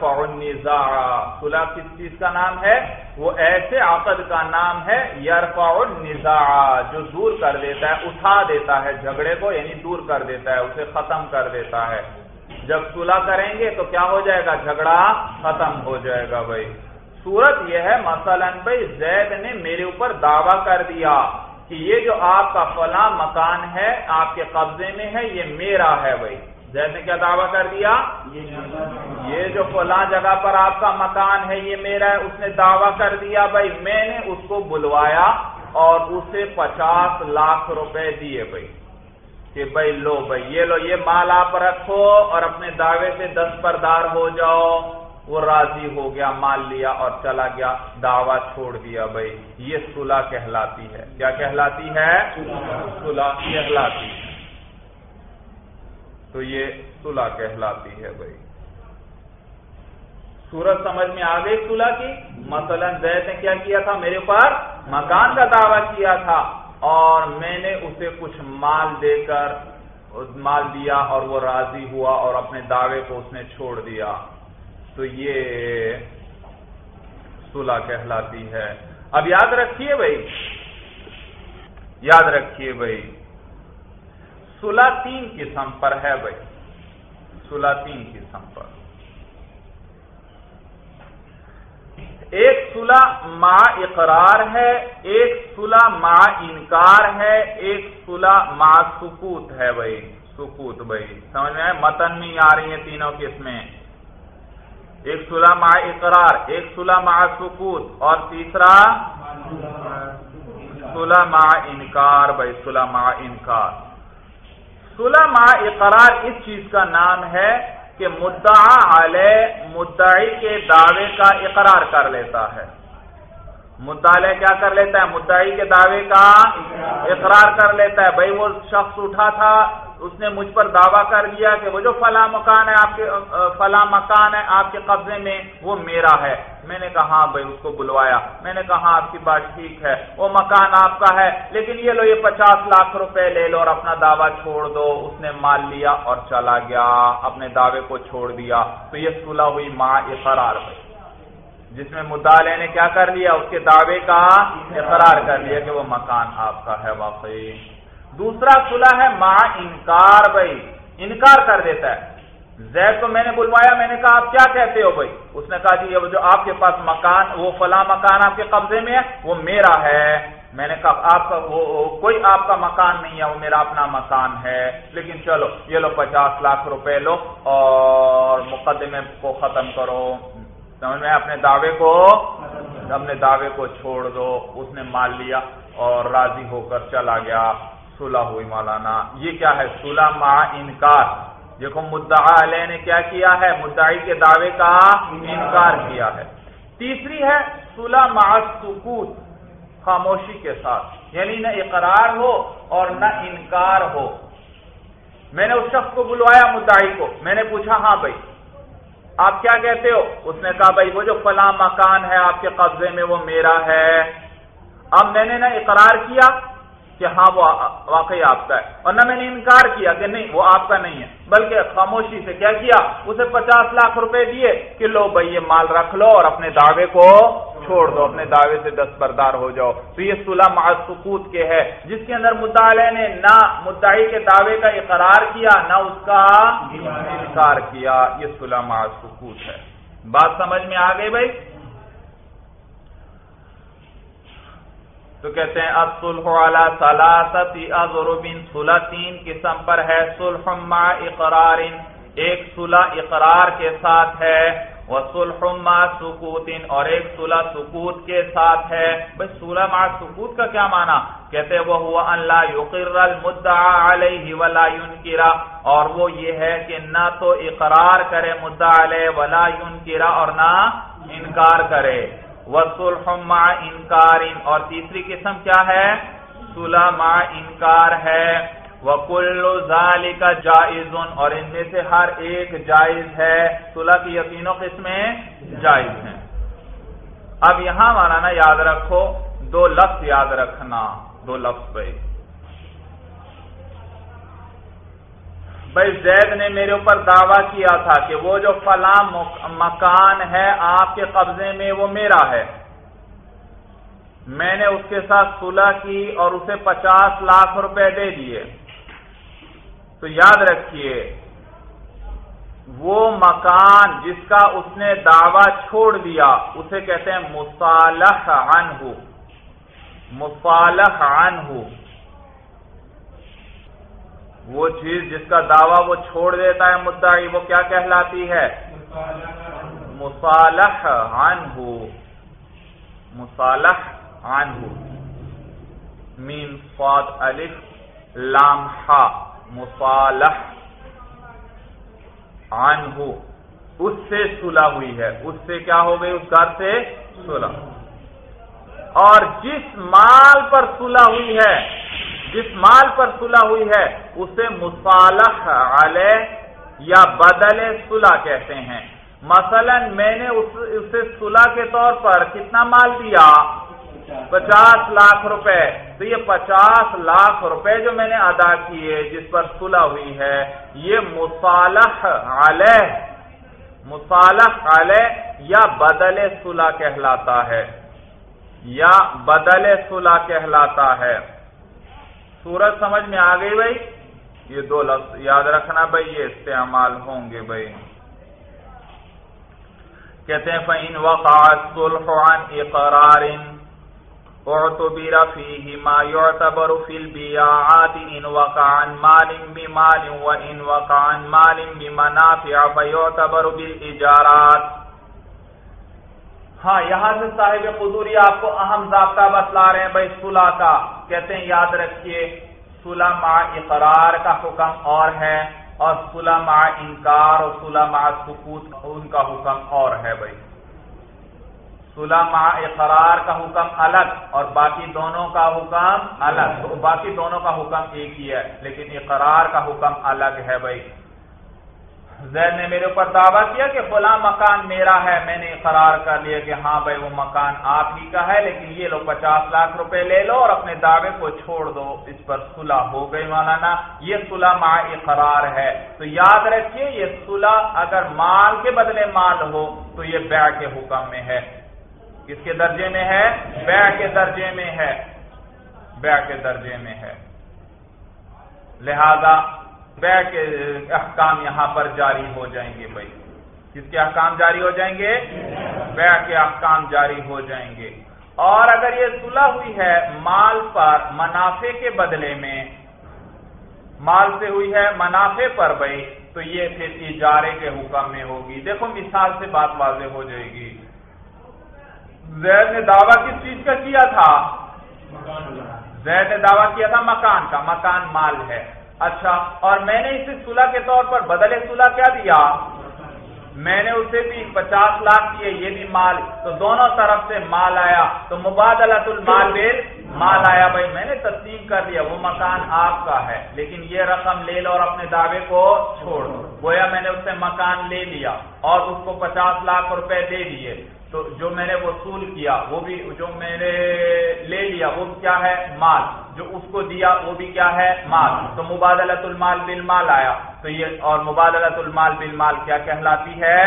النزاع۔ صلح کس چیز کا نام ہے؟ وہ ایسے عقد کا نام ہے، یرفع النزاع، جو دور کر دیتا ہے، اٹھا دیتا ہے جھگڑے کو یعنی دور کر دیتا ہے، اسے ختم کر دیتا ہے۔ جب صلح کریں گے تو کیا ہو جائے گا؟ جھگڑا ختم ہو جائے گا بھائی۔ صورت یہ ہے، مثلا بھائی زید نے میرے اوپر دعویٰ کر دیا کہ یہ جو آپ کا فلاں مکان ہے، آپ کے قبضے میں ہے، یہ میرا ہے بھائی۔ زید نے کیا دعویٰ کر دیا؟ یہ جو فلاں جگہ پر آپ کا مکان ہے، یہ میرا ہے۔ اس نے دعویٰ کر دیا بھائی۔ میں نے اس کو بلوایا اور اسے پچاس لاکھ روپے دیے بھائی۔ کہ بھائی لو بھائی، یہ لو، یہ مال آپ رکھو اور اپنے دعوے سے دس پردار ہو جاؤ۔ وہ راضی ہو گیا، مال لیا اور چلا گیا۔ دعوی چھوڑ دیا بھائی۔ یہ صلح کہلاتی ہے۔ کیا کہلاتی ہے؟ صلح کہلاتی ہے۔ تو یہ صلح کہلاتی ہے بھائی۔ سورج سمجھ میں آ گئی صلح کی؟ مثلا زید نے کیا کیا تھا؟ میرے اوپر مکان کا دعویٰ کیا تھا۔ اور میں نے اسے کچھ مال دے کر مال دیا اور وہ راضی ہوا اور اپنے دعوے کو اس نے چھوڑ دیا۔ تو یہ صلح کہلاتی ہے۔ اب یاد رکھیے بھائی، یاد رکھیے بھائی، صلح تین قسم پر ہے بھائی۔ صلح تین قسم پر۔ ایک صلح مع اقرار ہے، ایک صلح مع انکار ہے، ایک صلح مع سکوت ہے بھائی، سکوت بھائی۔ سمجھ میں متن نہیں آ رہی ہیں تینوں قسمیں ایک صلح مع اقرار، ایک صلح مع سکوت، اور تیسرا؟ صلح مع انکار بھائی، صلح مع انکار۔ صلح مع اقرار اس چیز کا نام ہے کہ مدعا علیہ مدعی کے دعوے کا اقرار کر لیتا ہے۔ مدعا کیا کر لیتا ہے؟ مدعی کے دعوے کا اقرار کر لیتا ہے۔ بھائی وہ شخص اٹھا تھا اس نے مجھ پر دعویٰ کر دیا کہ وہ جو فلاں مکان ہے آپ کے فلاں مکان ہے آپ کے قبضے میں، وہ میرا ہے۔ میں نے کہا ہاں بھائی، اس کو بلوایا۔ میں نے کہا ہاں، آپ کی بات ٹھیک ہے، وہ مکان آپ کا ہے۔ لیکن یہ لو، یہ پچاس لاکھ روپے لے لو اور اپنا دعویٰ چھوڑ دو۔ اس نے مال لیا اور چلا گیا، اپنے دعوے کو چھوڑ دیا۔ تو یہ صلح ہوئی ماں اقرار بھائی جس میں مدعا نے کیا کر لیا؟ اس کے دعوے کا اقرار کر لیا کہ وہ مکان آپ کا ہے واقعی۔ دوسرا صلح ہے ماں انکار، بھائی۔ انکار کر دیتا ہے۔ زید کو میں نے بلوایا، میں نے کہا آپ کیا کہتے ہو بھائی؟ اس نے کہا جی جو آپ کے پاس مکان، وہ فلاں مکان آپ کے قبضے میں ہے، وہ میرا ہے۔ میں نے کہا آپ کا وہ کوئی آپ کا مکان نہیں ہے، وہ میرا اپنا مکان ہے۔ لیکن چلو، یہ لو پچاس لاکھ روپے لو اور مقدمے کو ختم کرو۔ سمجھ میں اپنے دعوے کو؟ اپنے دعوے کو چھوڑ دو۔ اس نے مال لیا اور راضی ہو کر چلا گیا۔ صلح ہوئی مولانا۔ یہ کیا ہے؟ صلح مع انکار۔ دیکھو، مدعا علیہ نے کیا کیا ہے؟ مدعی کے دعوے کا انکار کیا ہے۔ تیسری ہے صلح مع سکوت خاموشی کے ساتھ۔ یعنی نہ اقرار ہو اور نہ انکار ہو۔ میں نے اس شخص کو بلوایا مدعی کو۔ میں نے پوچھا ہاں بھائی، آپ کیا کہتے ہو؟ اس نے کہا، بھائی، وہ جو فلاں مکان ہے، آپ کے قبضے میں وہ میرا ہے۔ اب میں نے نہ اقرار کیا کہ ہاں وہ واقعی آپ کا ہے۔ اور نہ میں نے انکار کیا کہ نہیں، وہ آپ کا نہیں ہے۔ بلکہ خاموشی سے کیا کیا؟ اسے پچاس لاکھ روپے دیے کہ لو بھائی یہ مال رکھ لو اور اپنے دعوے کو چھوڑ دو، اپنے دعوے سے دستبردار ہو جاؤ۔ تو یہ صلح معسکوت کے ہے۔ جس کے اندر مطالعے نے نہ مدعی کے دعوے کا اقرار کیا، نہ اس کا انکار کیا، یہ صلح معسکوت ہے۔ بات سمجھ میں آ گئی بھائی؟ تو کہتے ہیں اب سلح سلاسی ازروبین صلح تین قسم پر ہے سلح ما اقرار، ایک صلح اقرار کے ساتھ ہے وہ سلح ما سکوت، اور ایک صلح سکوت کے ساتھ ہے۔ بھائی، صلح ما سکوت کا کیا معنی؟ کہتے ہیں وہ ہوا اللہ یقر المدعا علیہ ولا ينکرا اور وہ یہ ہے کہ نہ تو اقرار کرے مدعا علیہ ولا ينکرا اور نہ انکار کرے۔ مع انکار اور تیسری قسم کیا ہے؟ مع انکار ہے۔ وکل کا جائز۔ اور ان میں سے ہر ایک جائز ہے۔ صلح کی یقینوں قسمیں جائز ہیں۔ اب یہاں مانا یاد رکھو، دو لفظ یاد رکھنا، دو لفظ پہ۔ بھائی زید نے میرے اوپر دعویٰ کیا تھا کہ وہ جو فلاں مکان ہے، آپ کے قبضے میں وہ میرا ہے۔ میں نے اس کے ساتھ صلح کی اور اسے پچاس لاکھ روپے دے دیے۔ تو یاد رکھیے، وہ مکان جس کا اس نے دعویٰ چھوڑ دیا، اسے کہتے ہیں مصالح عنہ۔ مصالح عنہ۔ وہ چیز جس کا دعویٰ وہ چھوڑ دیتا ہے مدعی، وہ کیا کہلاتی ہے؟ مصالح عنہ مصالح عنہ مین فاد الف لام ہا مصالح عنہ، اس سے صلح ہوئی ہے۔ اس سے کیا ہو گئی؟ اس گھر سے صلح۔ اور جس مال پر صلح ہوئی ہے جس مال پر صلح ہوئی ہے، اسے مصالح علیہ یا بدل صلح کہتے ہیں۔ مثلا میں نے اسے صلح کے طور پر کتنا مال دیا؟ پچاس لاکھ روپے۔ تو یہ پچاس لاکھ روپے جو میں نے ادا کیے، جس پر صلح ہوئی ہے، یہ مصالح علیہ مصالح علیہ یا بدل صلح کہلاتا ہے۔ یا بدل صلح کہلاتا ہے۔ سورج سمجھ میں آ گئی بھائی؟ یہ دو لفظ یاد رکھنا بھائی، یہ استعمال ہوں گے بھائی۔ کہتے ہیں، فَإِن وَقَعَ الصُّلْحُ عَنْ إِقْرَارٍ اُعْتُبِرَ فِيهِ مَا يُعْتَبَرُ فِي الْبِيَاعَاتِ، إِن وَقَعَ عَنْ مَالٍ بِمَالٍ وَإِن وَقَعَ عَنْ مَالٍ بِمَنَافِعَ فَيُعْتَبَرُ بِالْإِجَارَاتِ۔ ہاں یہاں سے صاحب قدوری آپ کو اہم ضابطہ بتلا رہے ہیں بھائی صلح کا۔ کہتے ہیں، یاد رکھیے، صلح مع اقرار کا حکم اور ہے اور صلح مع انکار اور صلح مع سکوت ان کا حکم اور ہے بھائی۔ صلح مع اقرار کا حکم الگ اور باقی دونوں کا حکم الگ۔ باقی دونوں کا حکم ایک ہی ہے، لیکن اقرار کا حکم الگ ہے بھائی۔ زید نے میرے اوپر دعویٰ کیا کہ فلاں مکان میرا ہے، میں نے قرار کر لیا کہ ہاں بھائی، وہ مکان آپ ہی کا ہے، لیکن یہ لوگ پچاس لاکھ روپے لے لو اور اپنے دعوے کو چھوڑ دو۔ اس پر صلح ہو گئی مولانا، یہ صلح ماں اقرار ہے۔ تو یاد رکھیے، یہ صلح اگر مال کے بدلے مال ہو تو یہ بیع کے حکم میں ہے۔ کس کے درجے میں ہے؟ بیع کے درجے میں ہے۔ بیع کے درجے میں ہے۔ لہذا بے کے احکام یہاں پر جاری ہو جائیں گے بھائی۔ کس کے احکام جاری ہو جائیں گے؟ بے کے احکام جاری ہو جائیں گے۔ اور اگر یہ صلح ہوئی ہے مال پر منافع کے بدلے میں مال سے ہوئی ہے منافع پر بھائی تو یہ پھر اجارے کے حکم میں ہوگی۔ دیکھو مثال سے بات واضح ہو جائے گی۔ زید نے دعویٰ کس چیز کا کیا تھا؟ زید نے دعویٰ کیا تھا مکان کا۔ مکان مال ہے۔ اچھا اور میں نے اسے صلح کے طور پر بدلے صلح کیا دیا؟ میں نے اسے بھی پچاس لاکھ دیے، یہ بھی مال۔ تو دونوں طرف سے مال آیا۔ تو مبادلت المال بل مال آیا بھائی، میں نے تسلیم کر لیا، وہ مکان آپ کا ہے۔ لیکن یہ رقم لے لو اور اپنے دعوے کو چھوڑ۔ دو گویا میں نے اس سے مکان لے لیا اور اس کو پچاس لاکھ روپے دے دیے۔ تو جو میں نے وصول کیا، وہ بھی جو میں نے لے لیا، وہ کیا ہے؟ مال۔ جو اس کو دیا، وہ بھی کیا ہے؟ مال۔ تو مبادلت المال بل مال آیا۔ تو یہ اور مبادلت المال بل مال کیا کہلاتی ہے؟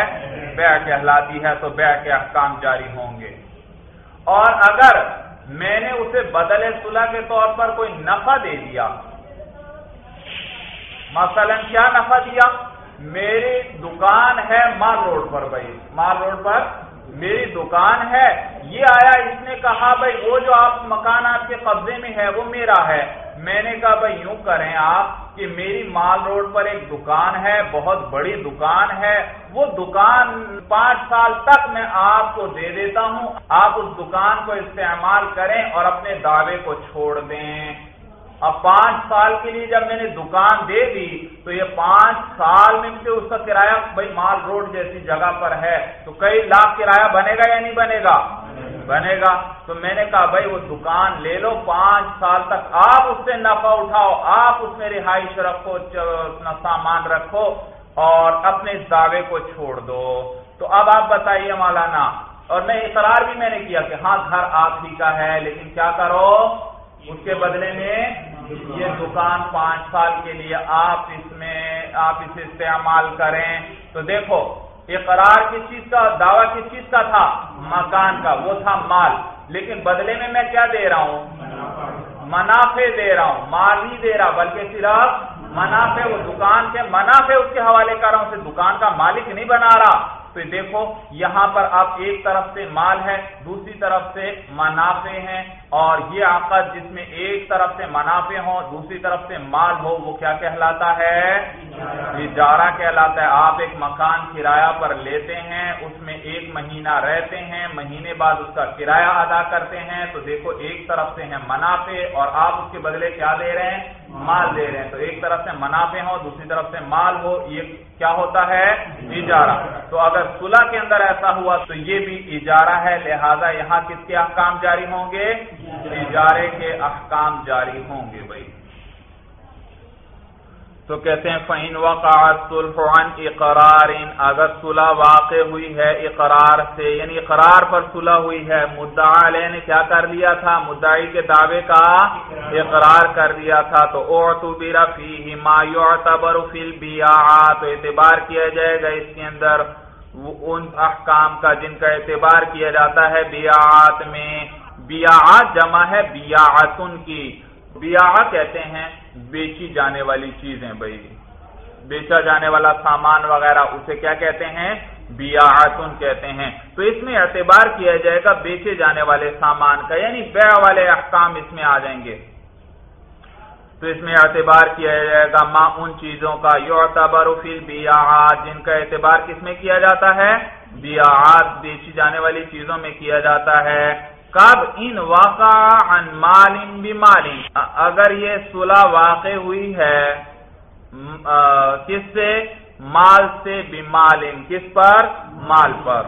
بیع کہلاتی ہے۔ تو بیع کے احکام جاری ہوں گے۔ اور اگر میں نے اسے بدل صلح کے طور پر کوئی نفع دے دیا، مثلا کیا نفع دیا؟ میری دکان ہے مال روڈ پر بھائی۔ مال روڈ پر میری دکان ہے۔ یہ آیا، اس نے کہا، بھائی، وہ جو آپ مکان آپ کے قبضے میں ہے، وہ میرا ہے۔ میں نے کہا، بھائی، یوں کریں آپ کہ میری مال روڈ پر ایک دکان ہے، بہت بڑی دکان ہے۔ وہ دکان پانچ سال تک میں آپ کو دے دیتا ہوں۔ آپ اس دکان کو استعمال کریں اور اپنے دعوے کو چھوڑ دیں۔ اب پانچ سال کے لیے جب میں نے دکان دے دی تو یہ پانچ سال میں مجھے اس کا کرایہ بھائی مال روڈ جیسی جگہ پر ہے۔ تو کئی لاکھ کرایہ بنے گا یا نہیں بنے گا؟ بنے گا۔ تو میں نے کہا بھائی وہ دکان لے لو پانچ سال تک۔ آپ اس سے نفع اٹھاؤ، آپ اس میں رہائش رکھو اپنا سامان رکھو اور اپنے اس دعوے کو چھوڑ دو۔ تو اب آپ بتائیے مولانا، اور نہیں اقرار بھی میں نے کیا کہ ہاں گھر آپ ہی کا ہے، لیکن کیا کرو؟ اس کے بدلے میں یہ دکان پانچ سال کے لیے آپ اس میں آپ اسے استعمال کریں۔ تو دیکھو، اقرار کس چیز کا، دعویٰ کس چیز کا تھا؟ مکان کا، وہ تھا مال۔ لیکن بدلے میں میں کیا دے رہا ہوں؟ منافع دے رہا ہوں۔ مال نہیں دے رہا، بلکہ صرف منافع، وہ دکان کے منافع اس کے حوالے کر رہا ہوں۔ اسے دکان کا مالک نہیں بنا رہا۔ تو دیکھو، یہاں پر آپ ایک طرف سے مال ہے، دوسری طرف سے منافع ہیں، اور یہ عقد جس میں ایک طرف سے منافع ہو دوسری طرف سے مال ہو، وہ کیا کہلاتا ہے؟ اجارہ کہلاتا ہے۔ آپ ایک مکان کرایہ پر لیتے ہیں، اس میں ایک مہینہ رہتے ہیں، مہینے بعد اس کا کرایہ ادا کرتے ہیں، تو دیکھو ایک طرف سے ہیں منافع، اور آپ اس کے بدلے کیا دے رہے ہیں؟ مال دے رہے ہیں۔ تو ایک طرف سے منافع ہو، دوسری طرف سے مال ہو، یہ کیا ہوتا ہے؟ اجارہ۔ تو اگر صلح کے اندر ایسا ہوا تو یہ بھی اجارہ ہے۔ لہذا یہاں کس کے احکام جاری ہوں گے؟ اجارے کے احکام جاری ہوں گے بھائی۔ تو کہتے ہیں فعین وقات اقرار اگر صلح واقع ہوئی ہے اقرار سے یعنی اقرار پر صلح ہوئی ہے، مدعا علیہ نے کیا کر لیا تھا؟ مدعی کے دعوے کا اقرار کر دیا تھا۔ تو اوتبر فی ما یعتبر فی البیعات تو اعتبار کیا جائے گا اس کے اندر ان احکام کا جن کا اعتبار کیا جاتا ہے بیعات میں۔ بیعات جمع ہے، بیعتن کی۔ بیاہ کہتے ہیں بیچی جانے والی چیزیں بھائی۔ بیچا جانے والا سامان وغیرہ، اسے کیا کہتے ہیں؟ بیاعتن کہتے ہیں۔ تو اس میں اعتبار کیا جائے گا بیچے جانے والے سامان کا یعنی بیع والے احکام اس میں آ جائیں گے۔ تو اس میں اعتبار کیا جائے گا ماں ان چیزوں کا، یعتبر فی البیعات، جن کا اعتبار کس میں کیا جاتا ہے؟ بیاعات بیچی جانے والی چیزوں میں کیا جاتا ہے۔ کب ان واقع ان مال بمال اگر یہ صلح واقع ہوئی ہے کس سے؟ مال سے بیمال کس پر؟ مال پر۔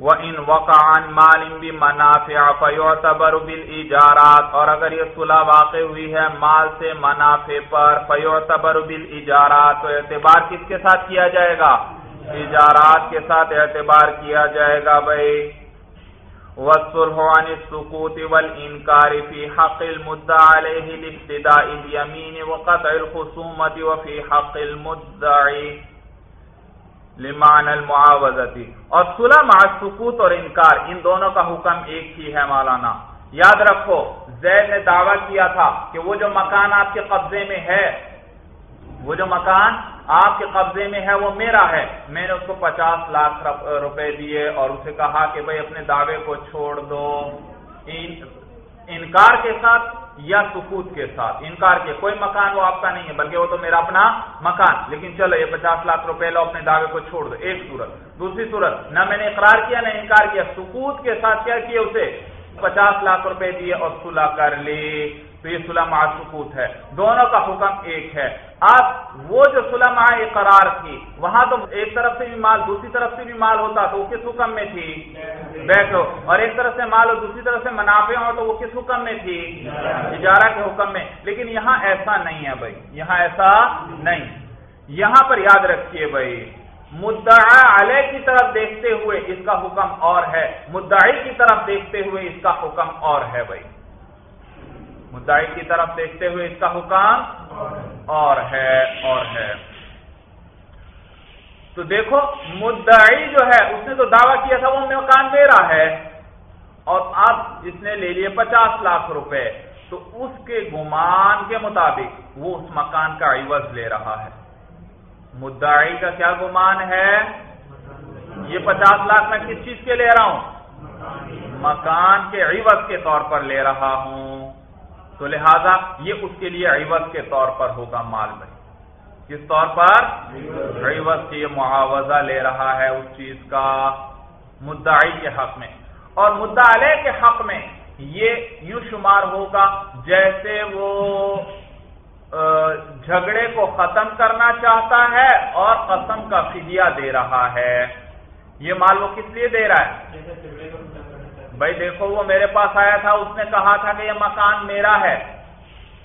وہ ان وقان مال بھی منافع فیعتبر بالایجارات اور اگر یہ صلح واقع ہوئی ہے، مال سے منافع پر فیعتبر بالایجارات تو اعتبار کس کے ساتھ کیا جائے گا؟ اجارات کے ساتھ اعتبار کیا جائے گا، بھائی۔ والصلح عن السقوط والإنكار في حق المدعى عليه لابتداء اليمين وقطع الخصومة وفي حق المدعي لمعنى المعاوضة اور صلح مع السقوط اور انکار، ان دونوں کا حکم ایک ہی ہے مولانا۔ یاد رکھو، زید نے دعویٰ کیا تھا کہ وہ جو مکان آپ کے قبضے میں ہے، وہ جو مکان آپ کے قبضے میں ہے، وہ میرا ہے۔ میں نے اس کو پچاس لاکھ روپے دیے اور اسے کہا کہ بھائی اپنے دعوے کو چھوڑ دو۔ انکار کے ساتھ یا سکوت کے ساتھ؟ انکار کے۔ کوئی مکان وہ آپ کا نہیں ہے، بلکہ وہ تو میرا اپنا مکان۔ لیکن چلو، یہ پچاس لاکھ روپے لو، اپنے دعوے کو چھوڑ دو۔ ایک صورت۔ دوسری صورت، نہ میں نے اقرار کیا، نہ انکار کیا۔ سکوت کے ساتھ کیا کیا اسے؟ پچاس لاکھ روپے دیے اور صلح کر لی۔ تو یہ صلح مع سکوت ہے۔ دونوں کا حکم ایک ہے۔ اب وہ جو صلح مع اقرار تھی، وہاں تو ایک طرف سے بھی مال، دوسری طرف سے بھی مال ہوتا، تو وہ کس حکم میں تھی؟ بیٹھو اور ایک طرف سے مال اور دوسری طرف سے منافع ہو تو وہ کس حکم میں تھی؟ اجارہ کے حکم میں۔ لیکن یہاں ایسا نہیں ہے بھائی۔ یہاں ایسا نہیں۔ یہاں پر یاد رکھیے بھائی، مدعا علیہ کی طرف دیکھتے ہوئے اس کا حکم اور ہے۔ مدعی کی طرف دیکھتے ہوئے اس کا حکم اور ہے بھائی۔ مدعی کی طرف دیکھتے ہوئے اس کا حکم اور ہے اور ہے۔ تو دیکھو، مدعی جو ہے، اس نے تو دعویٰ کیا تھا، وہ مکان میرا ہے۔ اور اب جس نے لے لیے پچاس لاکھ روپے۔ تو اس کے گمان کے مطابق وہ اس مکان کا عوض لے رہا ہے۔ مدعی کا کیا گمان ہے؟ یہ پچاس لاکھ میں کس چیز کے لے رہا ہوں؟ مکان کے عوض کے طور پر لے رہا ہوں۔ تو لہذا یہ اس کے لیے عوض کے طور پر ہوگا مال میں کس طور پر؟ عوض کے یہ معاوضہ لے رہا ہے اس چیز کا مدعی کے حق میں۔ اور مدعلے کے حق میں یہ یوں شمار ہوگا جیسے وہ جھگڑے کو ختم کرنا چاہتا ہے اور قسم کا فدیہ دے رہا ہے۔ یہ مال وہ کس لیے دے رہا ہے؟ بھائی دیکھو، وہ میرے پاس آیا تھا، اس نے کہا تھا کہ یہ مکان میرا ہے۔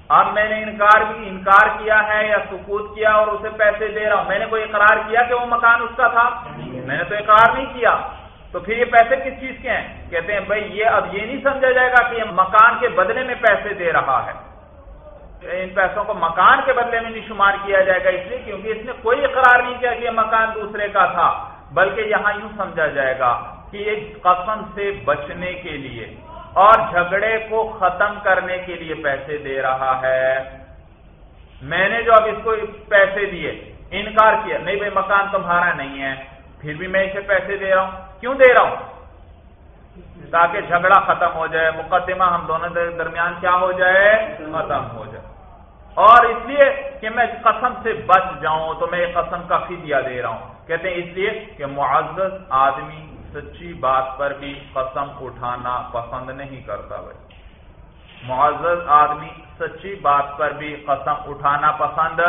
اب میں نے انکار بھی انکار کیا ہے یا سکوت کیا اور اسے پیسے دے رہا ہوں۔ میں نے کوئی اقرار کیا کہ وہ مکان اس کا تھا؟ میں نے تو اقرار نہیں کیا۔ تو پھر یہ پیسے کس چیز کے ہیں؟ کہتے ہیں، بھائی یہ اب یہ نہیں سمجھا جائے گا کہ یہ مکان کے بدلے میں پیسے دے رہا ہے۔ ان پیسوں کو مکان کے بدلے میں نہیں شمار کیا جائے گا اس لیے کیونکہ اس نے کوئی اقرار نہیں کیا کہ یہ مکان دوسرے کا تھا، بلکہ یہاں یوں سمجھا جائے گا۔ کہ یہ قسم سے بچنے کے لیے اور جھگڑے کو ختم کرنے کے لیے پیسے دے رہا ہے۔ میں نے جو اب اس کو پیسے دیے، انکار کیا، نہیں بھائی، مکان تمہارا نہیں ہے، پھر بھی میں اسے پیسے دے رہا ہوں۔ کیوں دے رہا ہوں؟ تاکہ جھگڑا ختم ہو جائے، مقدمہ ہم دونوں درمیان کیا ہو جائے؟ ختم ہو جائے۔ اور اس لیے کہ میں قسم سے بچ جاؤں تو میں یہ قسم کا فدیہ دے رہا ہوں۔ کہتے ہیں اس لیے کہ معزز آدمی سچی بات پر بھی قسم اٹھانا پسند نہیں کرتا بھائی۔ معزز آدمی سچی بات پر بھی قسم اٹھانا پسند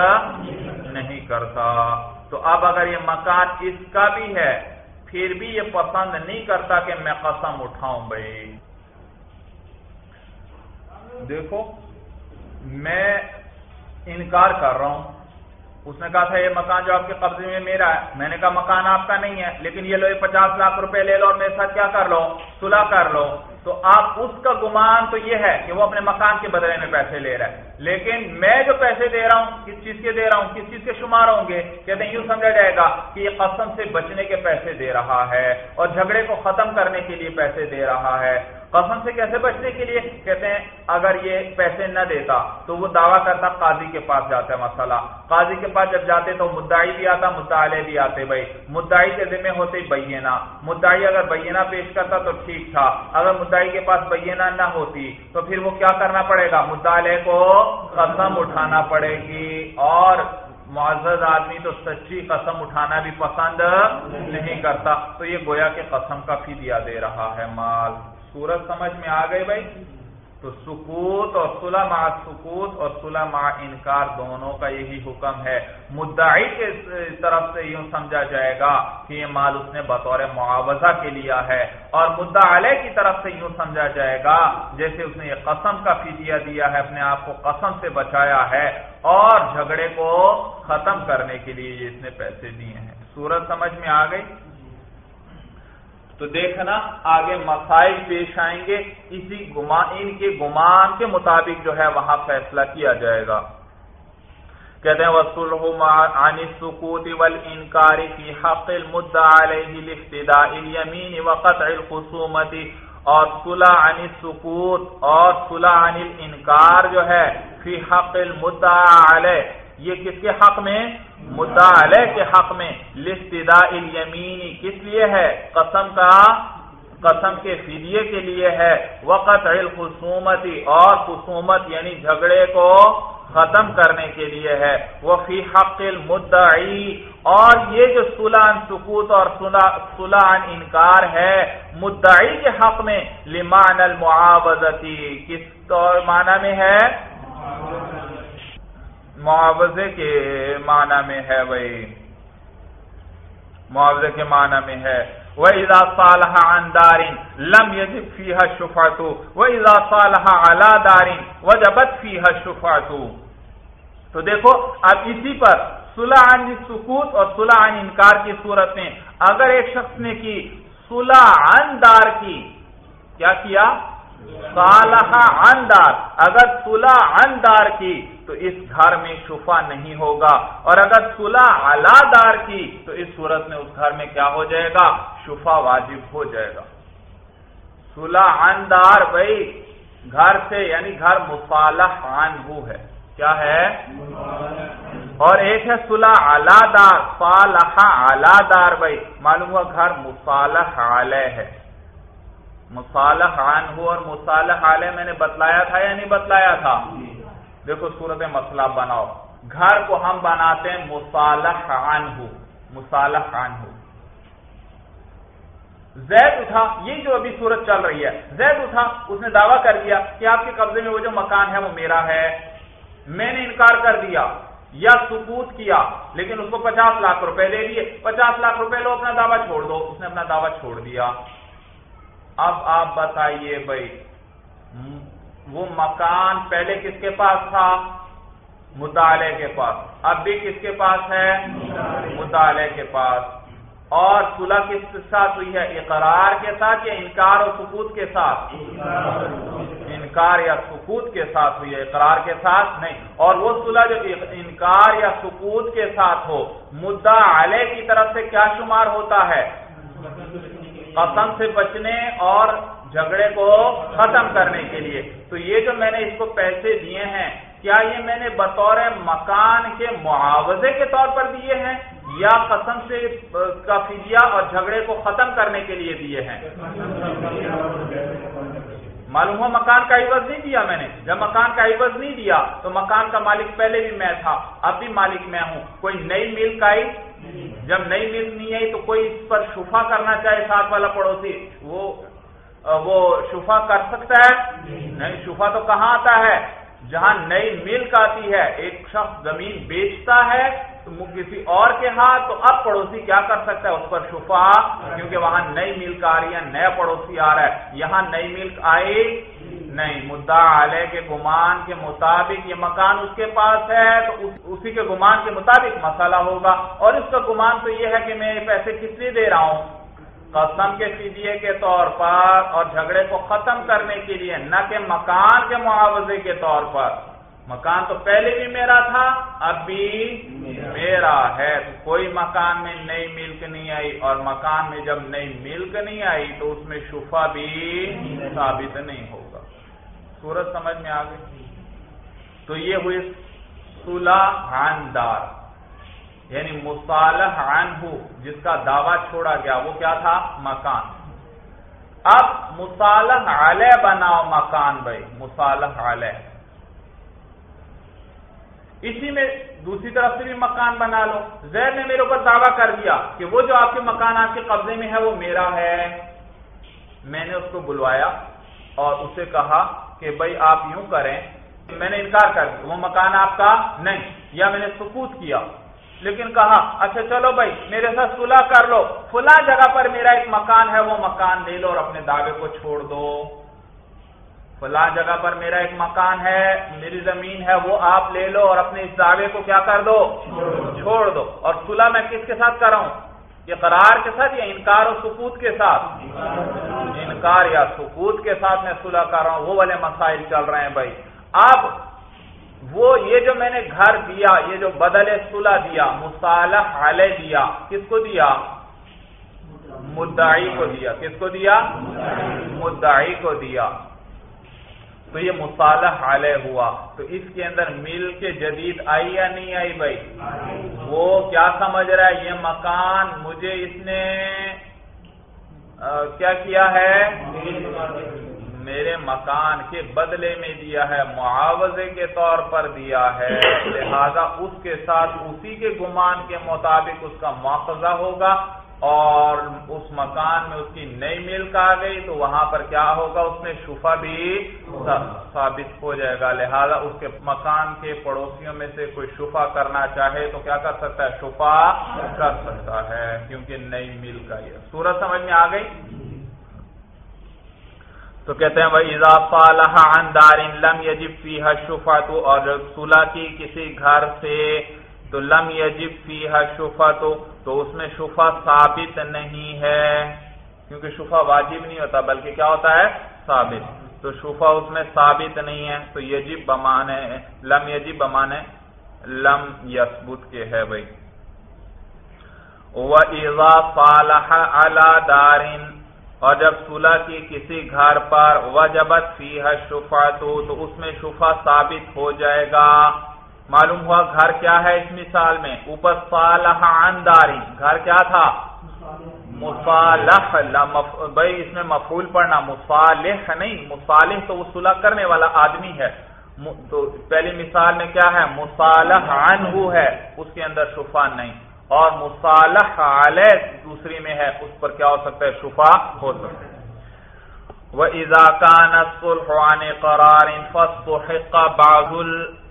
نہیں کرتا۔ تو اب اگر یہ مکان اس کا بھی ہے، پھر بھی یہ پسند نہیں کرتا کہ میں قسم اٹھاؤں بھائی۔ دیکھو، میں انکار کر رہا ہوں۔ اس نے کہا تھا، یہ مکان جو آپ کے قبضے میں میرا ہے. میں نے کہا، مکان آپ کا نہیں ہے، لیکن یہ لو، یہ پچاس لاکھ روپے لے لو اور میرے ساتھ کیا کر لو سلا کر لو. تو آپ اس کا گمان تو یہ ہے کہ وہ اپنے مکان کے بدلے میں پیسے لے رہا ہے. لیکن میں جو پیسے دے رہا ہوں، کس چیز کے دے رہا ہوں، کس چیز کے شمار ہوں گے، کہتے ہیں، یوں سمجھا جائے گا کہ یہ قسم سے بچنے کے پیسے دے رہا ہے اور جھگڑے کو ختم کرنے کے لیے پیسے دے رہا ہے. قسم سے کیسے بچنے کے لیے؟ کہتے ہیں، اگر یہ پیسے نہ دیتا تو وہ دعویٰ کرتا قاضی کے پاس جاتا ہے، مسئلہ۔ قاضی کے پاس جب جاتے تو مدعی بھی آتا مدعلے بھی آتے بھائی۔ مدعی کے ذمہ ہوتے بینا مدعی اگر بینا پیش کرتا تو ٹھیک تھا۔ اگر مدعی کے پاس بینا نہ ہوتی تو پھر وہ کیا کرنا پڑے گا؟ مدعلے کو قسم اٹھانا پڑے گی۔ اور معزز آدمی تو سچی قسم اٹھانا بھی پسند نہیں کرتا۔ تو یہ گویا کہ قسم کا فدیہ دے رہا ہے مال۔ سورج سمجھ میں آ گئی بھائی؟ تو سکوت اور صلح مع سکوت اور صلح مع انکار دونوں کا یہی حکم ہے۔ مدعی کے طرف سے یوں سمجھا جائے گا کہ یہ مال اس نے بطور معاوضہ کے لیا ہے۔ اور مدعا علیہ کی طرف سے یوں سمجھا جائے گا جیسے اس نے یہ قسم کا فدیہ دیا ہے، اپنے آپ کو قسم سے بچایا ہے اور جھگڑے کو ختم کرنے کے لیے یہ اس نے پیسے دیے ہیں۔ سورج سمجھ میں آ گئی؟ تو دیکھنا آگے مسائل پیش آئیں گے، اسی گمان ان کے گمان کے مطابق جو ہے وہاں فیصلہ کیا جائے گا۔ کہتے ہیں وصول عن السکوت والانکار فی حق المدع علیہ الافتداء الیمین وقطع الخصومت اور صلح عن السکوت اور صلح عن الانکار جو ہے فی حق المدع علیہ یہ کس کے حق میں؟ مدعا کے حق میں۔ لفتدا الیمینی کس لیے ہے؟ قسم کا، قسم کے فدیے کے لیے ہے۔ وقت الخصومتی اور خصومت یعنی جھگڑے کو ختم کرنے کے لیے ہے۔ وہ فی حق المدعی اور یہ جو صلح سکوت اور صلح انکار ہے، مدعی کے حق میں۔ لمان المعاوضتی کس طور معنی میں ہے؟ معاوضے کے معنی میں ہے وہی۔ معاوضے کے معنی میں ہے۔ وَإِذَا صَالَحَ عَنْ دَارٍ لَمْ يَجِبْ فِيهَا الشُّفَعَةُ۔ وَإِذَا صَالَحَ عَلَى دَارٍ وَجَبَتْ فِيهَا الشُّفَعَةُ۔ تو دیکھو، اب اسی پر صلح عن سکوت اور صلح عن انکار کی صورت میں اگر ایک شخص نے کی صلح عن دار کی، کیا کیا؟ صالح عن دار۔ اگر صلح عن دار کی تو اس گھر میں شفا نہیں ہوگا۔ اور اگر صلح اعلی دار کی، تو اس صورت میں اس گھر میں کیا ہو جائے گا؟ شفا واجب ہو جائے گا۔ صلح اندار بھائی، گھر سے یعنی گھر مصالح عنہ ہے۔ کیا ہے؟ اور ایک ہے صلح اعلی دار صالح اعلی دار بھائی۔ معلوم ہوا گھر مصالح علیہ ہے۔ مصالح عنہ اور مصالح علیہ میں نے بتلایا تھا یا نہیں بتلایا تھا؟ دیکھو صورت مسئلہ بناؤ۔ گھر کو ہم بناتے ہیں مصالح عنہ مصالح عنہ زید اٹھا، یہ جو ابھی صورت چل رہی ہے، زید اٹھا، اس نے دعویٰ کر دیا کہ آپ کے قبضے میں وہ جو مکان ہے وہ میرا ہے۔ میں نے انکار کر دیا یا ثبوت کیا، لیکن اس کو پچاس لاکھ روپے دے دیے۔ پچاس لاکھ روپے لو، اپنا دعویٰ چھوڑ دو۔ اس نے اپنا دعویٰ چھوڑ دیا۔ اب آپ بتائیے بھائی وہ مکان پہلے کس کے پاس تھا؟ مطالعے کے پاس۔ اب بھی کس کے پاس ہے؟ مطالعے کے پاس۔ اور صلح کس کے ساتھ ہوئی ہے؟ اقرار کے ساتھ یا انکار اور سکوت کے ساتھ؟ انکار یا سکوت کے ساتھ ہوئی ہے۔ اقرار کے ساتھ نہیں۔ اور وہ صلح جو انکار یا سکوت کے ساتھ ہو مدعا علیہ کی طرف سے کیا شمار ہوتا ہے؟ قسم سے بچنے اور جھگڑے کو ختم کرنے کے لیے۔ تو یہ جو میں نے اس کو پیسے دیے ہیں، کیا یہ میں نے بطور مکان کے معاوضے کے طور پر دیے ہیں؟ یا قسم سے کا فدیہ اور جھگڑے کو ختم کرنے کے لیے دیے ہیں؟ معلوم ہوا مکان کا عوض نہیں دیا میں نے۔ جب مکان کا عوض نہیں دیا، تو مکان کا مالک پہلے بھی میں تھا، اب بھی مالک میں ہوں۔ کوئی نئی ملک آئی جب نئی ملک نہیں آئی تو کوئی اس پر شفا کرنا چاہے ساتھ والا پڑوسی، وہ وہ شفا کر سکتا ہے؟ نہیں، شفا تو کہاں آتا ہے؟ جہاں نئی ملک آتی ہے، ایک شخص زمین بیچتا ہے، تو کسی اور کے ہاتھ، تو اب پڑوسی کیا کر سکتا ہے؟ اس پر شفا، کیونکہ وہاں نئی ملک آ رہی ہے نیا پڑوسی آ رہا ہے۔ یہاں نئی ملک آئی نہیں۔ مدعا علیہ کے گمان کے مطابق یہ مکان اس کے پاس ہے، تو اسی کے گمان کے مطابق مسئلہ ہوگا۔ اور اس کا گمان تو یہ ہے کہ میں پیسے کس لیے دے رہا ہوں؟ قسم کے فدیے کے طور پر اور جھگڑے کو ختم کرنے کے لیے، نہ کہ مکان کے معاوضے کے طور پر۔ مکان تو پہلے بھی میرا تھا، اب بھی میرا ہے۔ کوئی مکان میں نئی ملک نہیں آئی اور مکان میں جب نئی ملک نہیں آئی تو اس میں شفا بھی ثابت نہیں ہوگا۔ سورج سمجھ میں آ گئی؟ تو یہ ہوئی صلح خاندار یعنی مصالح عنہ، جس کا دعویٰ چھوڑا گیا، وہ کیا تھا؟ مکان۔ اب مصالح علیہ بناؤ مکان بھائی، مصالح علیہ۔ اسی میں دوسری طرف سے بھی مکان بنا لو۔ زید نے میرے اوپر دعویٰ کر دیا کہ وہ جو آپ کے مکان آپ کے قبضے میں ہے، وہ میرا ہے۔ میں نے اس کو بلوایا اور اسے کہا کہ بھائی آپ یوں کریں، میں نے انکار کر دیا۔ وہ مکان آپ کا نہیں، یا میں نے سکوت کیا۔ لیکن کہا اچھا چلو بھائی، میرے ساتھ صلح کر لو۔ فلاں جگہ پر میرا ایک مکان ہے، وہ مکان لے لو اور اپنے دعوے کو چھوڑ دو۔ فلاں جگہ پر میرا ایک مکان ہے، میری زمین ہے، وہ آپ لے لو اور اپنے اس دعوے کو کیا کر دو؟ چھوڑ دو۔ اور صلح میں کس کے ساتھ کر رہا ہوں یہ قرار کے ساتھ یا انکار اور سکوت کے ساتھ؟ انکار یا سکوت کے ساتھ میں صلح کر رہا ہوں۔ وہ والے مسائل چل رہے ہیں بھائی۔ اب وہ یہ جو میں نے گھر دیا، یہ جو بدل صلح دیا، مصالح علیہ دیا، کس کو دیا؟ مدعی کو دیا۔ کس کو دیا؟ مدعی کو دیا۔ تو یہ مصالح علیہ ہوا۔ تو اس کے اندر مل کے جدید آئی یا نہیں آئی بھائی؟ وہ کیا سمجھ رہا ہے؟ یہ مکان مجھے اس نے کیا کیا ہے؟ میرے مکان کے بدلے میں دیا ہے، معاوضے کے طور پر دیا ہے۔ لہذا اس کے ساتھ اسی کے گمان کے مطابق اس کا مواخذہ ہوگا اور اس مکان میں اس کی نئی ملک آ گئی تو وہاں پر کیا ہوگا؟ اس میں شفا بھی ثابت ہو جائے گا۔ لہذا اس کے مکان کے پڑوسیوں میں سے کوئی شفا کرنا چاہے تو کیا کر سکتا ہے؟ شفا کر سکتا ہے، کیونکہ نئی ملک آئی ہے۔ سورج سمجھ میں آ گئی؟ تو کہتے ہیں بھائی اضافہ لم یجب فی شفا تو اور صلح کی کسی گھر سے تو لم یجب فی شفا تو اس میں شفا ثابت نہیں ہے۔ کیونکہ شفا واجب نہیں ہوتا، بلکہ کیا ہوتا ہے؟ ثابت۔ تو شفا اس میں ثابت نہیں ہے۔ تو یجب بمانے، لم یجب بمانے، لم یسبت کے ہے بھائی۔ وہ ایزا دارن اور جب صلح کی کسی گھر پر وجبت فی شفا تو اس میں شفا ثابت ہو جائے گا۔ معلوم ہوا گھر کیا ہے اس مثال میں؟ اوپر صالح انداری گھر کیا تھا؟ مصالح بھائی اس میں مفول پڑھنا، مصالح نہیں، مصالح تو وہ صلح کرنے والا آدمی ہے۔ تو پہلی مثال میں کیا ہے؟ مصالح عنہ ہے، اس کے اندر شفا نہیں۔ اور مصالح علیہ دوسری میں ہے، اس پر کیا ہو سکتا ہے؟ شفا ہو سکتا ہے۔ وہ اضاکان صلح قرار فصحق بعض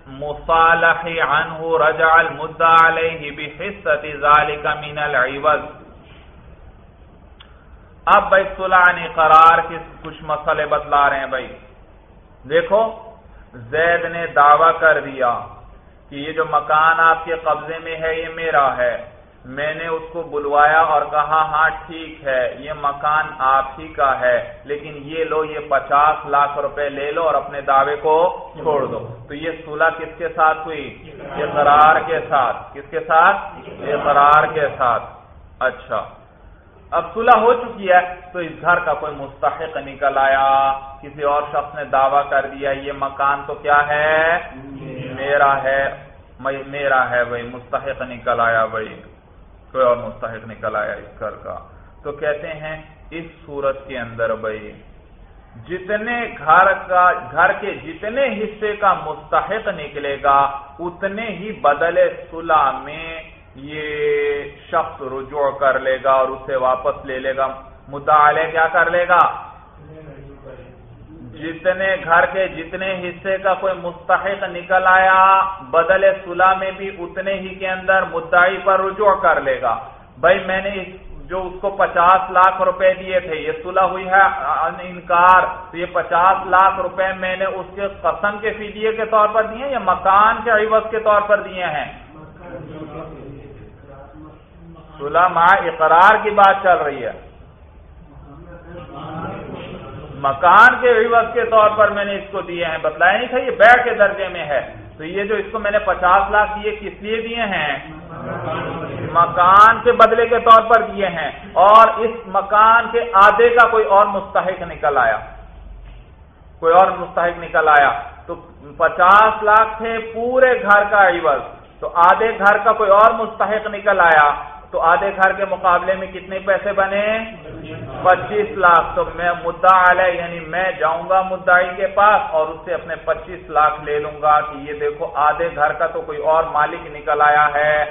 مصالح عنه رجع المدعى عليه بحصة ذلك من العوض اب بھائی، صلح قرار کی کچھ مسئلے بتلا رہے ہیں بھائی۔ دیکھو، زید نے دعویٰ کر دیا۔ کہ یہ جو مکان آپ کے قبضے میں ہے، یہ میرا ہے۔ میں نے اس کو بلوایا اور کہا ہاں ٹھیک ہے، یہ مکان آپ ہی کا ہے، لیکن یہ لو، یہ پچاس لاکھ روپے لے لو اور اپنے دعوے کو چھوڑ دو۔ تو یہ صلح کس کے ساتھ ہوئی؟ اقرار کے ساتھ۔ کس کے ساتھ؟ اقرار کے ساتھ۔ اچھا۔ اب صلح ہو چکی ہے، تو اس گھر کا کوئی مستحق نکل آیا۔ کسی اور شخص نے دعویٰ کر دیا، یہ مکان تو کیا ہے؟ میرا ہے میرا ہے بھائی، مستحق نکل آیا بھائی۔ کوئی اور مستحق نکل آیا اس گھر کا۔ تو کہتے ہیں، اس صورت کے اندر بھائی، جتنے گھر کا، گھر کے جتنے حصے کا مستحق نکلے گا، اتنے ہی بدل صلح میں یہ شخص رجوع کر لے گا اور اسے واپس لے لے گا۔ مدعا کیا کر لے گا؟ جتنے گھر کے جتنے حصے کا کوئی مستحق نکل آیا، بدل صلح میں بھی اتنے ہی کے اندر مدعی پر رجوع کر لے گا۔ بھائی، میں نے جو اس کو پچاس لاکھ روپے دیے تھے، یہ صلح ہوئی ہے؟ انکار، تو یہ پچاس لاکھ روپے میں نے اس کے قسم کے فیدیے کے طور پر دیے یا مکان کے عوض کے طور پر دیے ہیں؟ صلح ماں اقرار کی بات چل رہی ہے۔ مکان کے عوض کے طور پر میں نے اس کو دیے ہیں، بتلایا نہیں تھا یہ بیع کے درجے میں ہے۔ تو یہ جو اس کو میں نے پچاس لاکھ دیے، کس لیے دیے ہیں؟ مکان کے بدلے کے طور پر دیے ہیں۔ اور اس مکان کے آدھے کا کوئی اور مستحق نکل آیا۔ کوئی اور مستحق نکل آیا۔ تو پچاس لاکھ تھے پورے گھر کا عوض۔ تو آدھے گھر کا کوئی اور مستحق نکل آیا۔ تو آدھے گھر کے مقابلے میں کتنے پیسے بنے؟ پچیس لاکھ۔ تو میں مدعا علیہ یعنی میں جاؤں گا مدعی کے پاس اور اس سے اپنے پچیس لاکھ لے لوں گا کہ یہ دیکھو آدھے گھر کا تو کوئی اور مالک نکل آیا ہے۔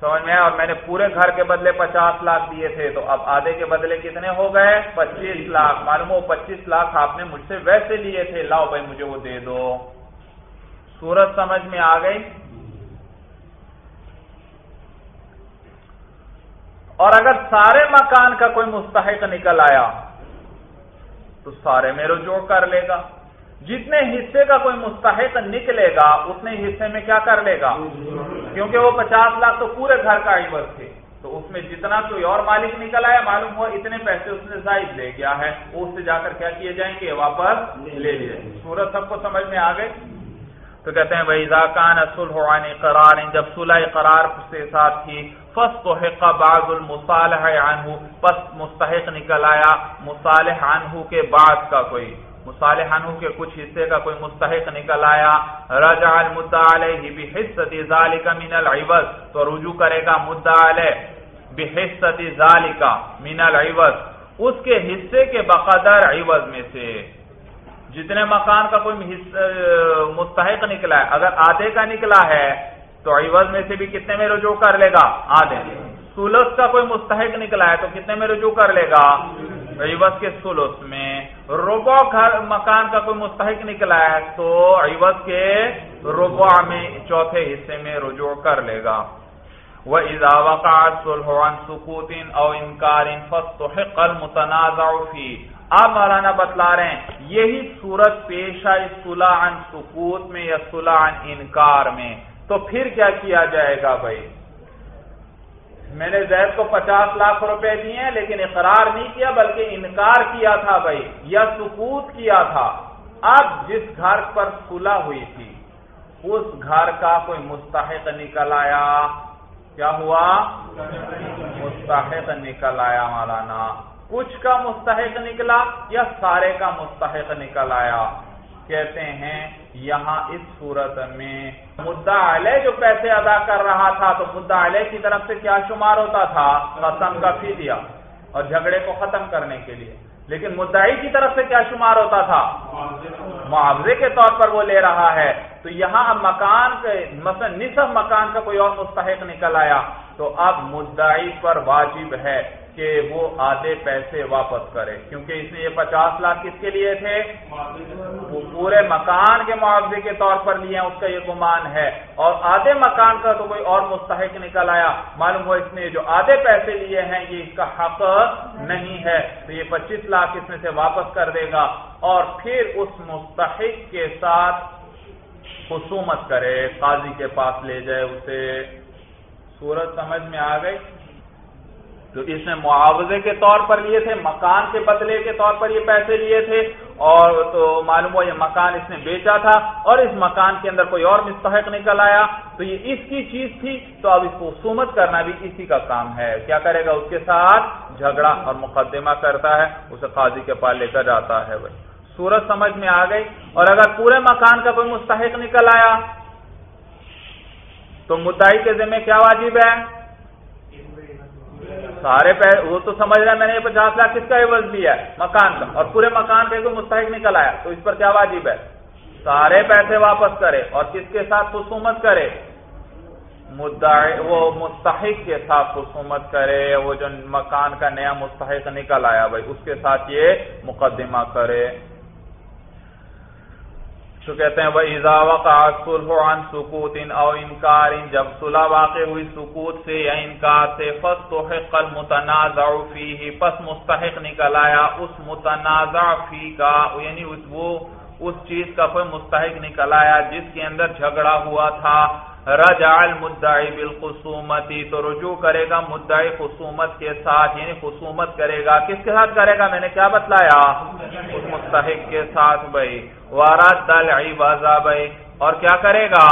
سمجھ میں اور میں نے پورے گھر کے بدلے پچاس لاکھ دیے تھے۔ تو اب آدھے کے بدلے کتنے ہو گئے؟ پچیس لاکھ۔ معلوم ہو پچیس لاکھ آپ نے مجھ سے ویسے لیے تھے۔ لاؤ بھائی مجھے وہ دے دو۔ سورج سمجھ میں آ گئی؟ اور اگر سارے مکان کا کوئی مستحق نکل آیا، تو سارے میں رجوع کر لے گا۔ جتنے حصے کا کوئی مستحق نکلے گا، اتنے حصے میں کیا کر لے گا؟ کیونکہ وہ پچاس لاکھ تو پورے گھر کا عوض تھے۔ تو اس میں جتنا کوئی اور مالک نکل آیا، معلوم ہوا اتنے پیسے اس نے زائد لے گیا ہے۔ اس سے جا کر کیا کیے جائیں گے؟ واپس لے لیے سورج سب کو سمجھ میں آ گئے تو کہتے ہیں بھائی زاکان سلح قرار، جب صلح قرار سے ساتھ تھی فس بعض المصالح عنہ، پس مستحق نکل آیا مصالح عنہ کے بعد کا کوئی، مصالح عنہ کے کچھ حصے کا کوئی مستحق نکل آیا۔ رجع المدعا علیہ بحصت ذالک من العوض، تو رجوع کرے گا مدعا علیہ بحصت ذالک من العوض۔ اس کے حصے کے بقدر عوض میں سے۔ جتنے مکان کا کوئی مستحق نکلا ہے، اگر آدھے کا نکلا ہے تو عوض میں سے بھی کتنے میں رجوع کر لے گا؟ آدھے۔ سولس کا کوئی مستحق نکلا ہے تو کتنے میں رجوع کر لے گا؟ عوض کے سولس میں۔ ربع گھر مکان کا کوئی مستحق نکلا ہے تو عوض کے ربع میں چوتھے حصے میں رجوع کر لے گا۔ وہ سکوت او انکار فاستحق المتنازع فی آپ مولانا بتلا رہے ہیں، یہی صورت پیش آئی صلح عن سکوت میں یا صلح عن انکار میں۔ تو پھر کیا کیا جائے گا بھائی؟ میں نے زید کو پچاس لاکھ روپے دیے ہیں لیکن اقرار نہیں کیا، بلکہ انکار کیا تھا بھائی، یا سکوت کیا تھا۔ اب جس گھر پر صلح ہوئی تھی، اس گھر کا کوئی مستحق نکل آیا۔ کیا ہوا؟ مستحق نکل آیا مولانا۔ کچھ کا مستحق نکلا یا سارے کا مستحق نکل آیا؟ کہتے ہیں یہاں اس صورت میں مدعا علیہ جو پیسے ادا کر رہا تھا، تو مدعا علیہ کی طرف سے کیا شمار ہوتا تھا؟ قسم کا فی دیا اور جھگڑے کو ختم کرنے کے لیے۔ لیکن مدعی کی طرف سے کیا شمار ہوتا تھا؟ معاوضے کے طور پر وہ لے رہا ہے۔ تو یہاں اب مکان کے، مثلا نصف مکان کا کوئی اور مستحق نکل آیا۔ تو اب مدعی پر واجب ہے۔ کہ وہ آدھے پیسے واپس کرے۔ کیونکہ اس نے یہ پچاس لاکھ کس کے لیے تھے؟ وہ پورے مکان کے معاوضے کے طور پر لیے اس کا یہ گمان ہے۔ اور آدھے مکان کا تو کوئی اور مستحق نکل آیا۔ معلوم ہوا اس نے جو آدھے پیسے لیے ہیں، یہ اس کا حق نہیں ہے۔ تو یہ پچیس لاکھ اس میں سے واپس کر دے گا۔ اور پھر اس مستحق کے ساتھ خصومت کرے، قاضی کے پاس لے جائے، اسے صورت سمجھ میں آ گئی۔ تو اس نے معاوضے کے طور پر لیے تھے، مکان کے بدلے کے طور پر یہ پیسے لیے تھے اور تو معلوم ہوا یہ مکان اس نے بیچا تھا اور اس مکان کے اندر کوئی اور مستحق نکل آیا۔ تو یہ اس کی چیز تھی۔ تو اب اس کو سومت کرنا بھی اسی کا کام ہے۔ کیا کرے گا؟ اس کے ساتھ جھگڑا اور مقدمہ کرتا ہے۔ اسے قاضی کے پاس لے کر جاتا ہے بھائی سورج سمجھ میں آ گئی۔ اور اگر پورے مکان کا کوئی مستحق نکل آیا، تو مدعی کے ذمہ کیا واجب ہے؟ سارے پیسے وہ تو سمجھ رہا ہے میں نے یہ پچاس لاکھ کس کا عوض لیا ہے، مکان کا۔ اور پورے مکان پہ کوئی مستحق نکل آیا، تو اس پر کیا واجب ہے؟ سارے پیسے واپس کرے اور کس کے ساتھ خصومت کرے؟ مدعے وہ مستحق کے ساتھ خصومت کرے، وہ جو مکان کا نیا مستحق نکل آیا بھائی، اس کے ساتھ یہ مقدمہ کرے۔ تو کہتے ہیں وہ عن سکوت ان او انکار ان جب صلح واقع ہوئی سکوت سے یا انکار سے پس تو متنازع فی پس مستحق نکل آیا اس متنازع فی کا یعنی وہ اس چیز کا کوئی مستحق نکل آیا جس کے اندر جھگڑا ہوا تھا۔ رجع المدعی بالخصومتی تو رجوع کرے گا مدعی خصومت کے ساتھ یعنی خصومت کرے گا۔ کس کے ساتھ کرے گا؟ میں نے کیا بتلایا؟ اس مستحق کے ساتھ بھائی۔ وارد دل بھائی۔ اور کیا کرے گا؟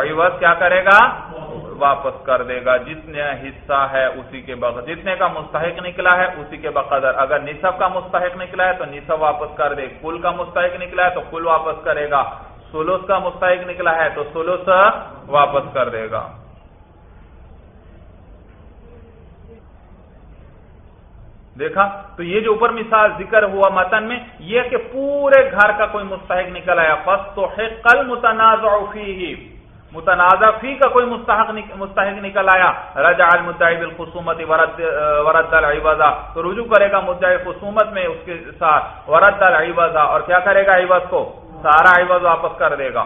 عوض کیا کرے گا؟ واپس کر دے گا۔ جتنے حصہ ہے اسی کے بقدر جتنے کا مستحق نکلا ہے اسی کے بقدر۔ اگر نصف کا مستحق نکلا ہے تو نصف واپس کر دے۔ کل کا مستحق نکلا ہے تو کل واپس کرے گا۔ سولوس کا مستحق نکلا ہے تو سولوس واپس کر دے گا۔ دیکھا؟ تو یہ جو اوپر مثال ذکر ہوا متن میں، یہ کہ پورے گھر کا کوئی مستحق نکل آیا فس تو ہے کل متنازع فی کا کوئی مستحق مستحق نکل آیا۔ رجع المدعی بالخصومت، ورد العوضا تو رجوع کرے گا مدعی خصومت میں اس کے ساتھ۔ ورد العوضا اور کیا کرے گا عوض کو؟ سارا عوض واپس کر دے گا۔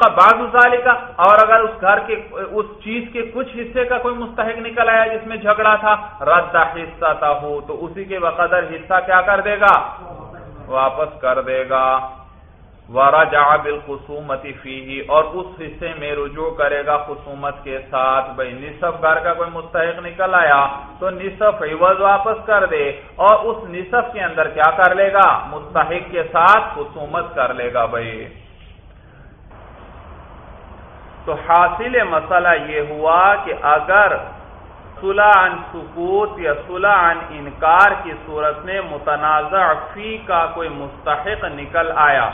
کا بعض کا اور اگر اس گھر کے، اس چیز کے کچھ حصے کا کوئی مستحق نکل آیا جس میں جھگڑا تھا، رد حصہ تھا ہو تو اسی کے بقدر حصہ کیا کر دے گا؟ واپس کر دے گا۔ وارا جا بالخصومتی فی اور اس حصے میں رجوع کرے گا خصومت کے ساتھ۔ بھائی نصف گھر کا کوئی مستحق نکل آیا تو نصف عوض واپس کر دے، اور اس نصف کے اندر کیا کر لے گا؟ مستحق کے ساتھ خصومت کر لے گا بھائی تو حاصل مسئلہ یہ ہوا کہ اگر صلح عن سکوت یا صلح عن انکار کی صورت میں متنازع فی کا کوئی مستحق نکل آیا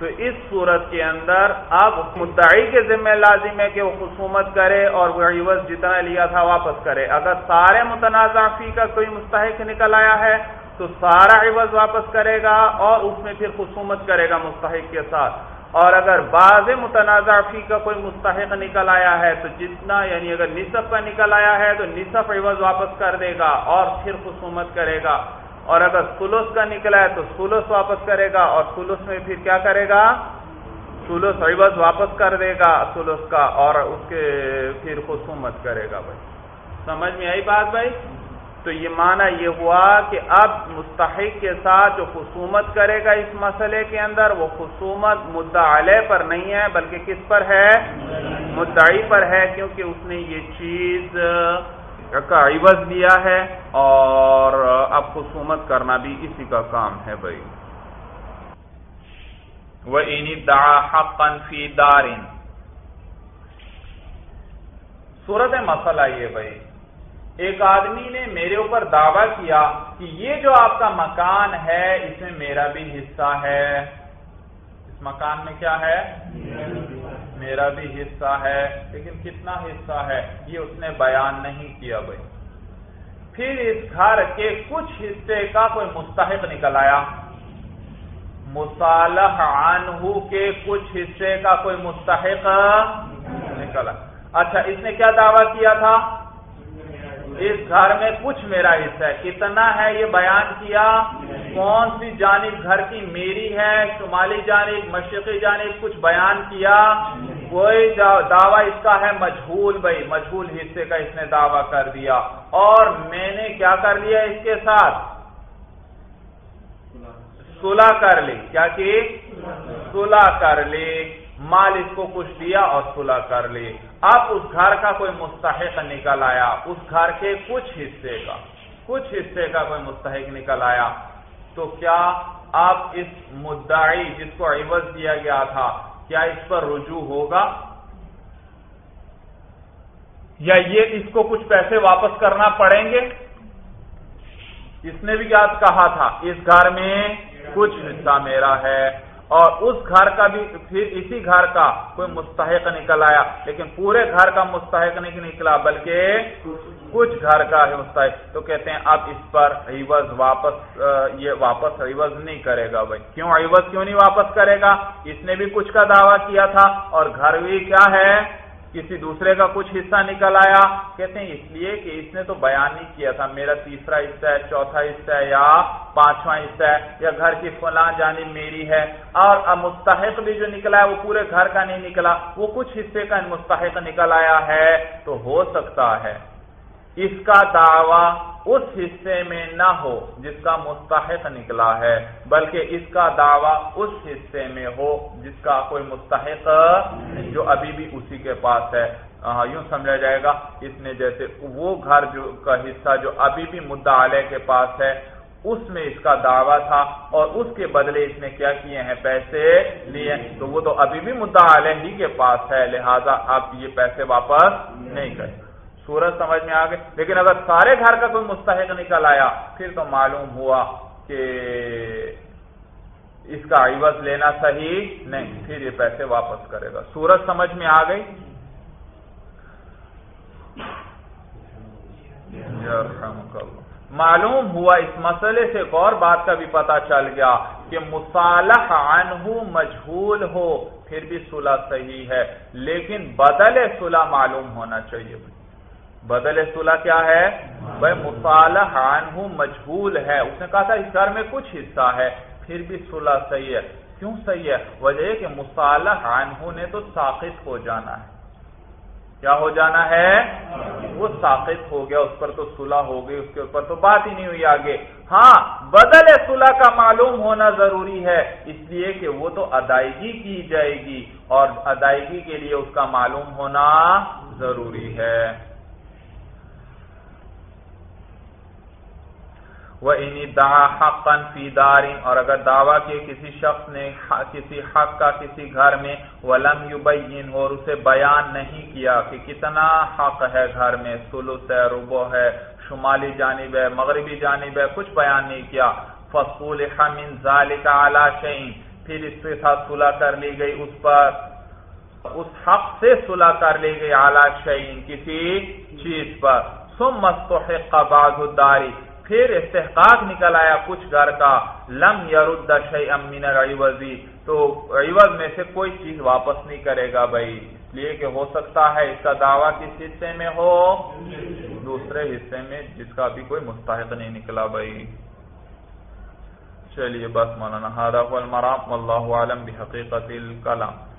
تو اس صورت کے اندر اب مدعی کے ذمہ لازم ہے کہ وہ خصومت کرے اور وہ عوض جتنا لیا تھا واپس کرے۔ اگر سارے متنازع فی کا کوئی مستحق نکل آیا ہے تو سارا عوض واپس کرے گا اور اس میں پھر خصومت کرے گا مستحق کے ساتھ۔ اور اگر بعض متنازع فی کا کوئی مستحق نکل آیا ہے تو جتنا یعنی اگر نصف کا نکل آیا ہے تو نصف عوض واپس کر دے گا اور پھر خصومت کرے گا۔ اور اگر سلوس کا نکلا ہے تو سلوس واپس کرے گا اور سلوس میں پھر کیا کرے گا؟ سلوس عوض واپس کر دے گا، سلوس کا اور اس کے پھر خصومت کرے گا بھائی۔ سمجھ میں آئی بات بھائی؟ تو یہ معنی یہ ہوا کہ اب مستحق کے ساتھ جو خصومت کرے گا اس مسئلے کے اندر، وہ خصومت مدعلے پر نہیں ہے، بلکہ کس پر ہے؟ مدعی پر ہے، کیونکہ اس نے یہ چیز کا عوض لیا ہے اور اب خصومت کرنا بھی اسی کا کام ہے بھائی۔ وہ فی دارن صورت مسئلہ یہ بھائی۔ ایک آدمی نے میرے اوپر دعویٰ کیا کہ یہ جو آپ کا مکان ہے، اس میں میرا بھی حصہ ہے۔ اس مکان میں کیا ہے۔ میرا بھی حصہ ہے، لیکن کتنا حصہ ہے؟ یہ اس نے بیان نہیں کیا بھائی۔ پھر اس گھر کے کچھ حصے کا کوئی مستحق نکل آیا۔ مصالح عنہ کے کچھ حصے کا کوئی مستحق نکلا اچھا اس نے کیا دعویٰ کیا تھا؟ اس گھر میں کچھ میرا حصہ ہے۔ کتنا ہے یہ بیان کیا؟ کون سی جانب گھر کی میری ہے؟ شمالی جانب، مشرقی جانب کچھ بیان کیا؟ کوئی دعویٰ اس کا ہے مجھول بھائی، مجھول حصے کا اس نے دعویٰ کر دیا۔ اور میں نے کیا کر لیا اس کے ساتھ؟ صلح کر لی۔ کیا کہ صلح کر لی۔ مال اس کو کچھ دیا اور صلح کر لی۔ اب اس گھر کا کوئی مستحق نکل آیا۔ اس گھر کے کچھ حصے کا، کچھ حصے کا کوئی مستحق نکل آیا۔ تو کیا آپ اس مدعی جس کو عوض دیا گیا تھا، کیا اس پر رجوع ہوگا؟ یا یہ اس کو کچھ پیسے واپس کرنا پڑیں گے؟ اس نے بھی کیا کہا تھا، اس گھر میں کچھ حصہ میرا ہے۔ اور اس گھر کا بھی پھر اسی گھر کا کوئی مستحق نکل آیا، لیکن پورے گھر کا مستحق نہیں نکلا، بلکہ کچھ گھر کا ہے مستحق۔ تو کہتے ہیں اب اس پر عوض واپس یہ واپس عوض نہیں کرے گا بھائی۔ کیوں عوض کیوں نہیں واپس کرے گا؟ اس نے بھی کچھ کا دعویٰ کیا تھا۔ اور گھر بھی کیا ہے؟ کسی دوسرے کا کچھ حصہ نکل آیا۔ کہتے ہیں، اس لیے کہ اس نے تو بیان نہیں کیا تھا، میرا تیسرا حصہ ہے، چوتھا حصہ ہے، یا پانچواں حصہ ہے، یا گھر کی فلاں جانب میری ہے۔ اور مستحق بھی جو نکلا ہے، وہ پورے گھر کا نہیں نکلا۔ وہ کچھ حصے کا مستحق نکل آیا ہے، تو ہو سکتا ہے۔ اس کا دعویٰ اس حصے میں نہ ہو جس کا مستحق نکلا ہے، بلکہ اس کا دعویٰ اس حصے میں ہو جس کا کوئی مستحق جو ابھی بھی اسی کے پاس ہے۔ یوں سمجھا جائے گا، اس نے جیسے وہ گھر جو کا حصہ جو ابھی بھی مدعا علیہ کے پاس ہے، اس میں اس کا دعویٰ تھا اور اس کے بدلے اس نے کیا کیے ہیں؟ پیسے لیے۔ تو وہ تو ابھی بھی مدعا علیہ ہی کے پاس ہے، لہذا آپ یہ پیسے واپس نہیں کریں۔ سورج سمجھ میں آ گئے۔ لیکن اگر سارے گھر کا کوئی مستحق نکل آیا، پھر تو معلوم ہوا کہ اس کا عوض لینا صحیح نہیں، پھر یہ پیسے واپس کرے گا۔ سورج سمجھ میں آ گئی۔ معلوم ہوا اس مسئلے سے ایک اور بات کا بھی پتا چل گیا کہ مصالح عنہ مجھول ہو، پھر بھی صلح صحیح ہے۔ لیکن بدل صلح معلوم ہونا چاہیے۔ بدل صلح کیا ہے؟ بھائی مصالح عنہ مجھول ہے۔ اس نے کہا تھا اس گھر میں کچھ حصہ ہے، پھر بھی صلح صحیح ہے۔ کیوں صحیح ہے؟ وجہ کہ مصالح عنہ نے تو ساخت ہو جانا ہے۔ کیا ہو جانا ہے؟ وہ ساخت ہو گیا، اس پر تو صلح ہو گئی، اس کے اوپر تو بات ہی نہیں ہوئی آگے۔ ہاں بدل صلح کا معلوم ہونا ضروری ہے، اس لیے کہ وہ تو ادائیگی کی جائے گی اور ادائیگی کے لیے اس کا معلوم ہونا ضروری ہے۔ وہ انی حق فی دارین اور اگر دعویٰ کیے کسی شخص نے کسی حق کا کسی گھر میں ولم یبین اور اسے بیان نہیں کیا کہ کتنا حق ہے گھر میں سلوس ہے ربو ہے، شمالی جانب ہے، مغربی جانب ہے، کچھ بیان نہیں کیا۔ فصول من ذالک علی شئین پھر اس کے ساتھ صلح کر لی گئی اس پر۔ اس حق سے صلح کر لی گئی اعلی شعین کسی چیز پر۔ سم مستحق بعض الداری پھر استحقاق نکل آیا کچھ گھر کا۔ لم یرد شیئا من العوضی تو عوض میں سے کوئی چیز واپس نہیں کرے گا بھائی۔ اس لیے کہ ہو سکتا ہے اس کا دعویٰ کس حصے میں ہو؟ دوسرے حصے میں جس کا بھی کوئی مستحق نہیں نکلا بھائی۔ چلیے بس مولانا المرام، واللہ عالم بحقیقت الکلام۔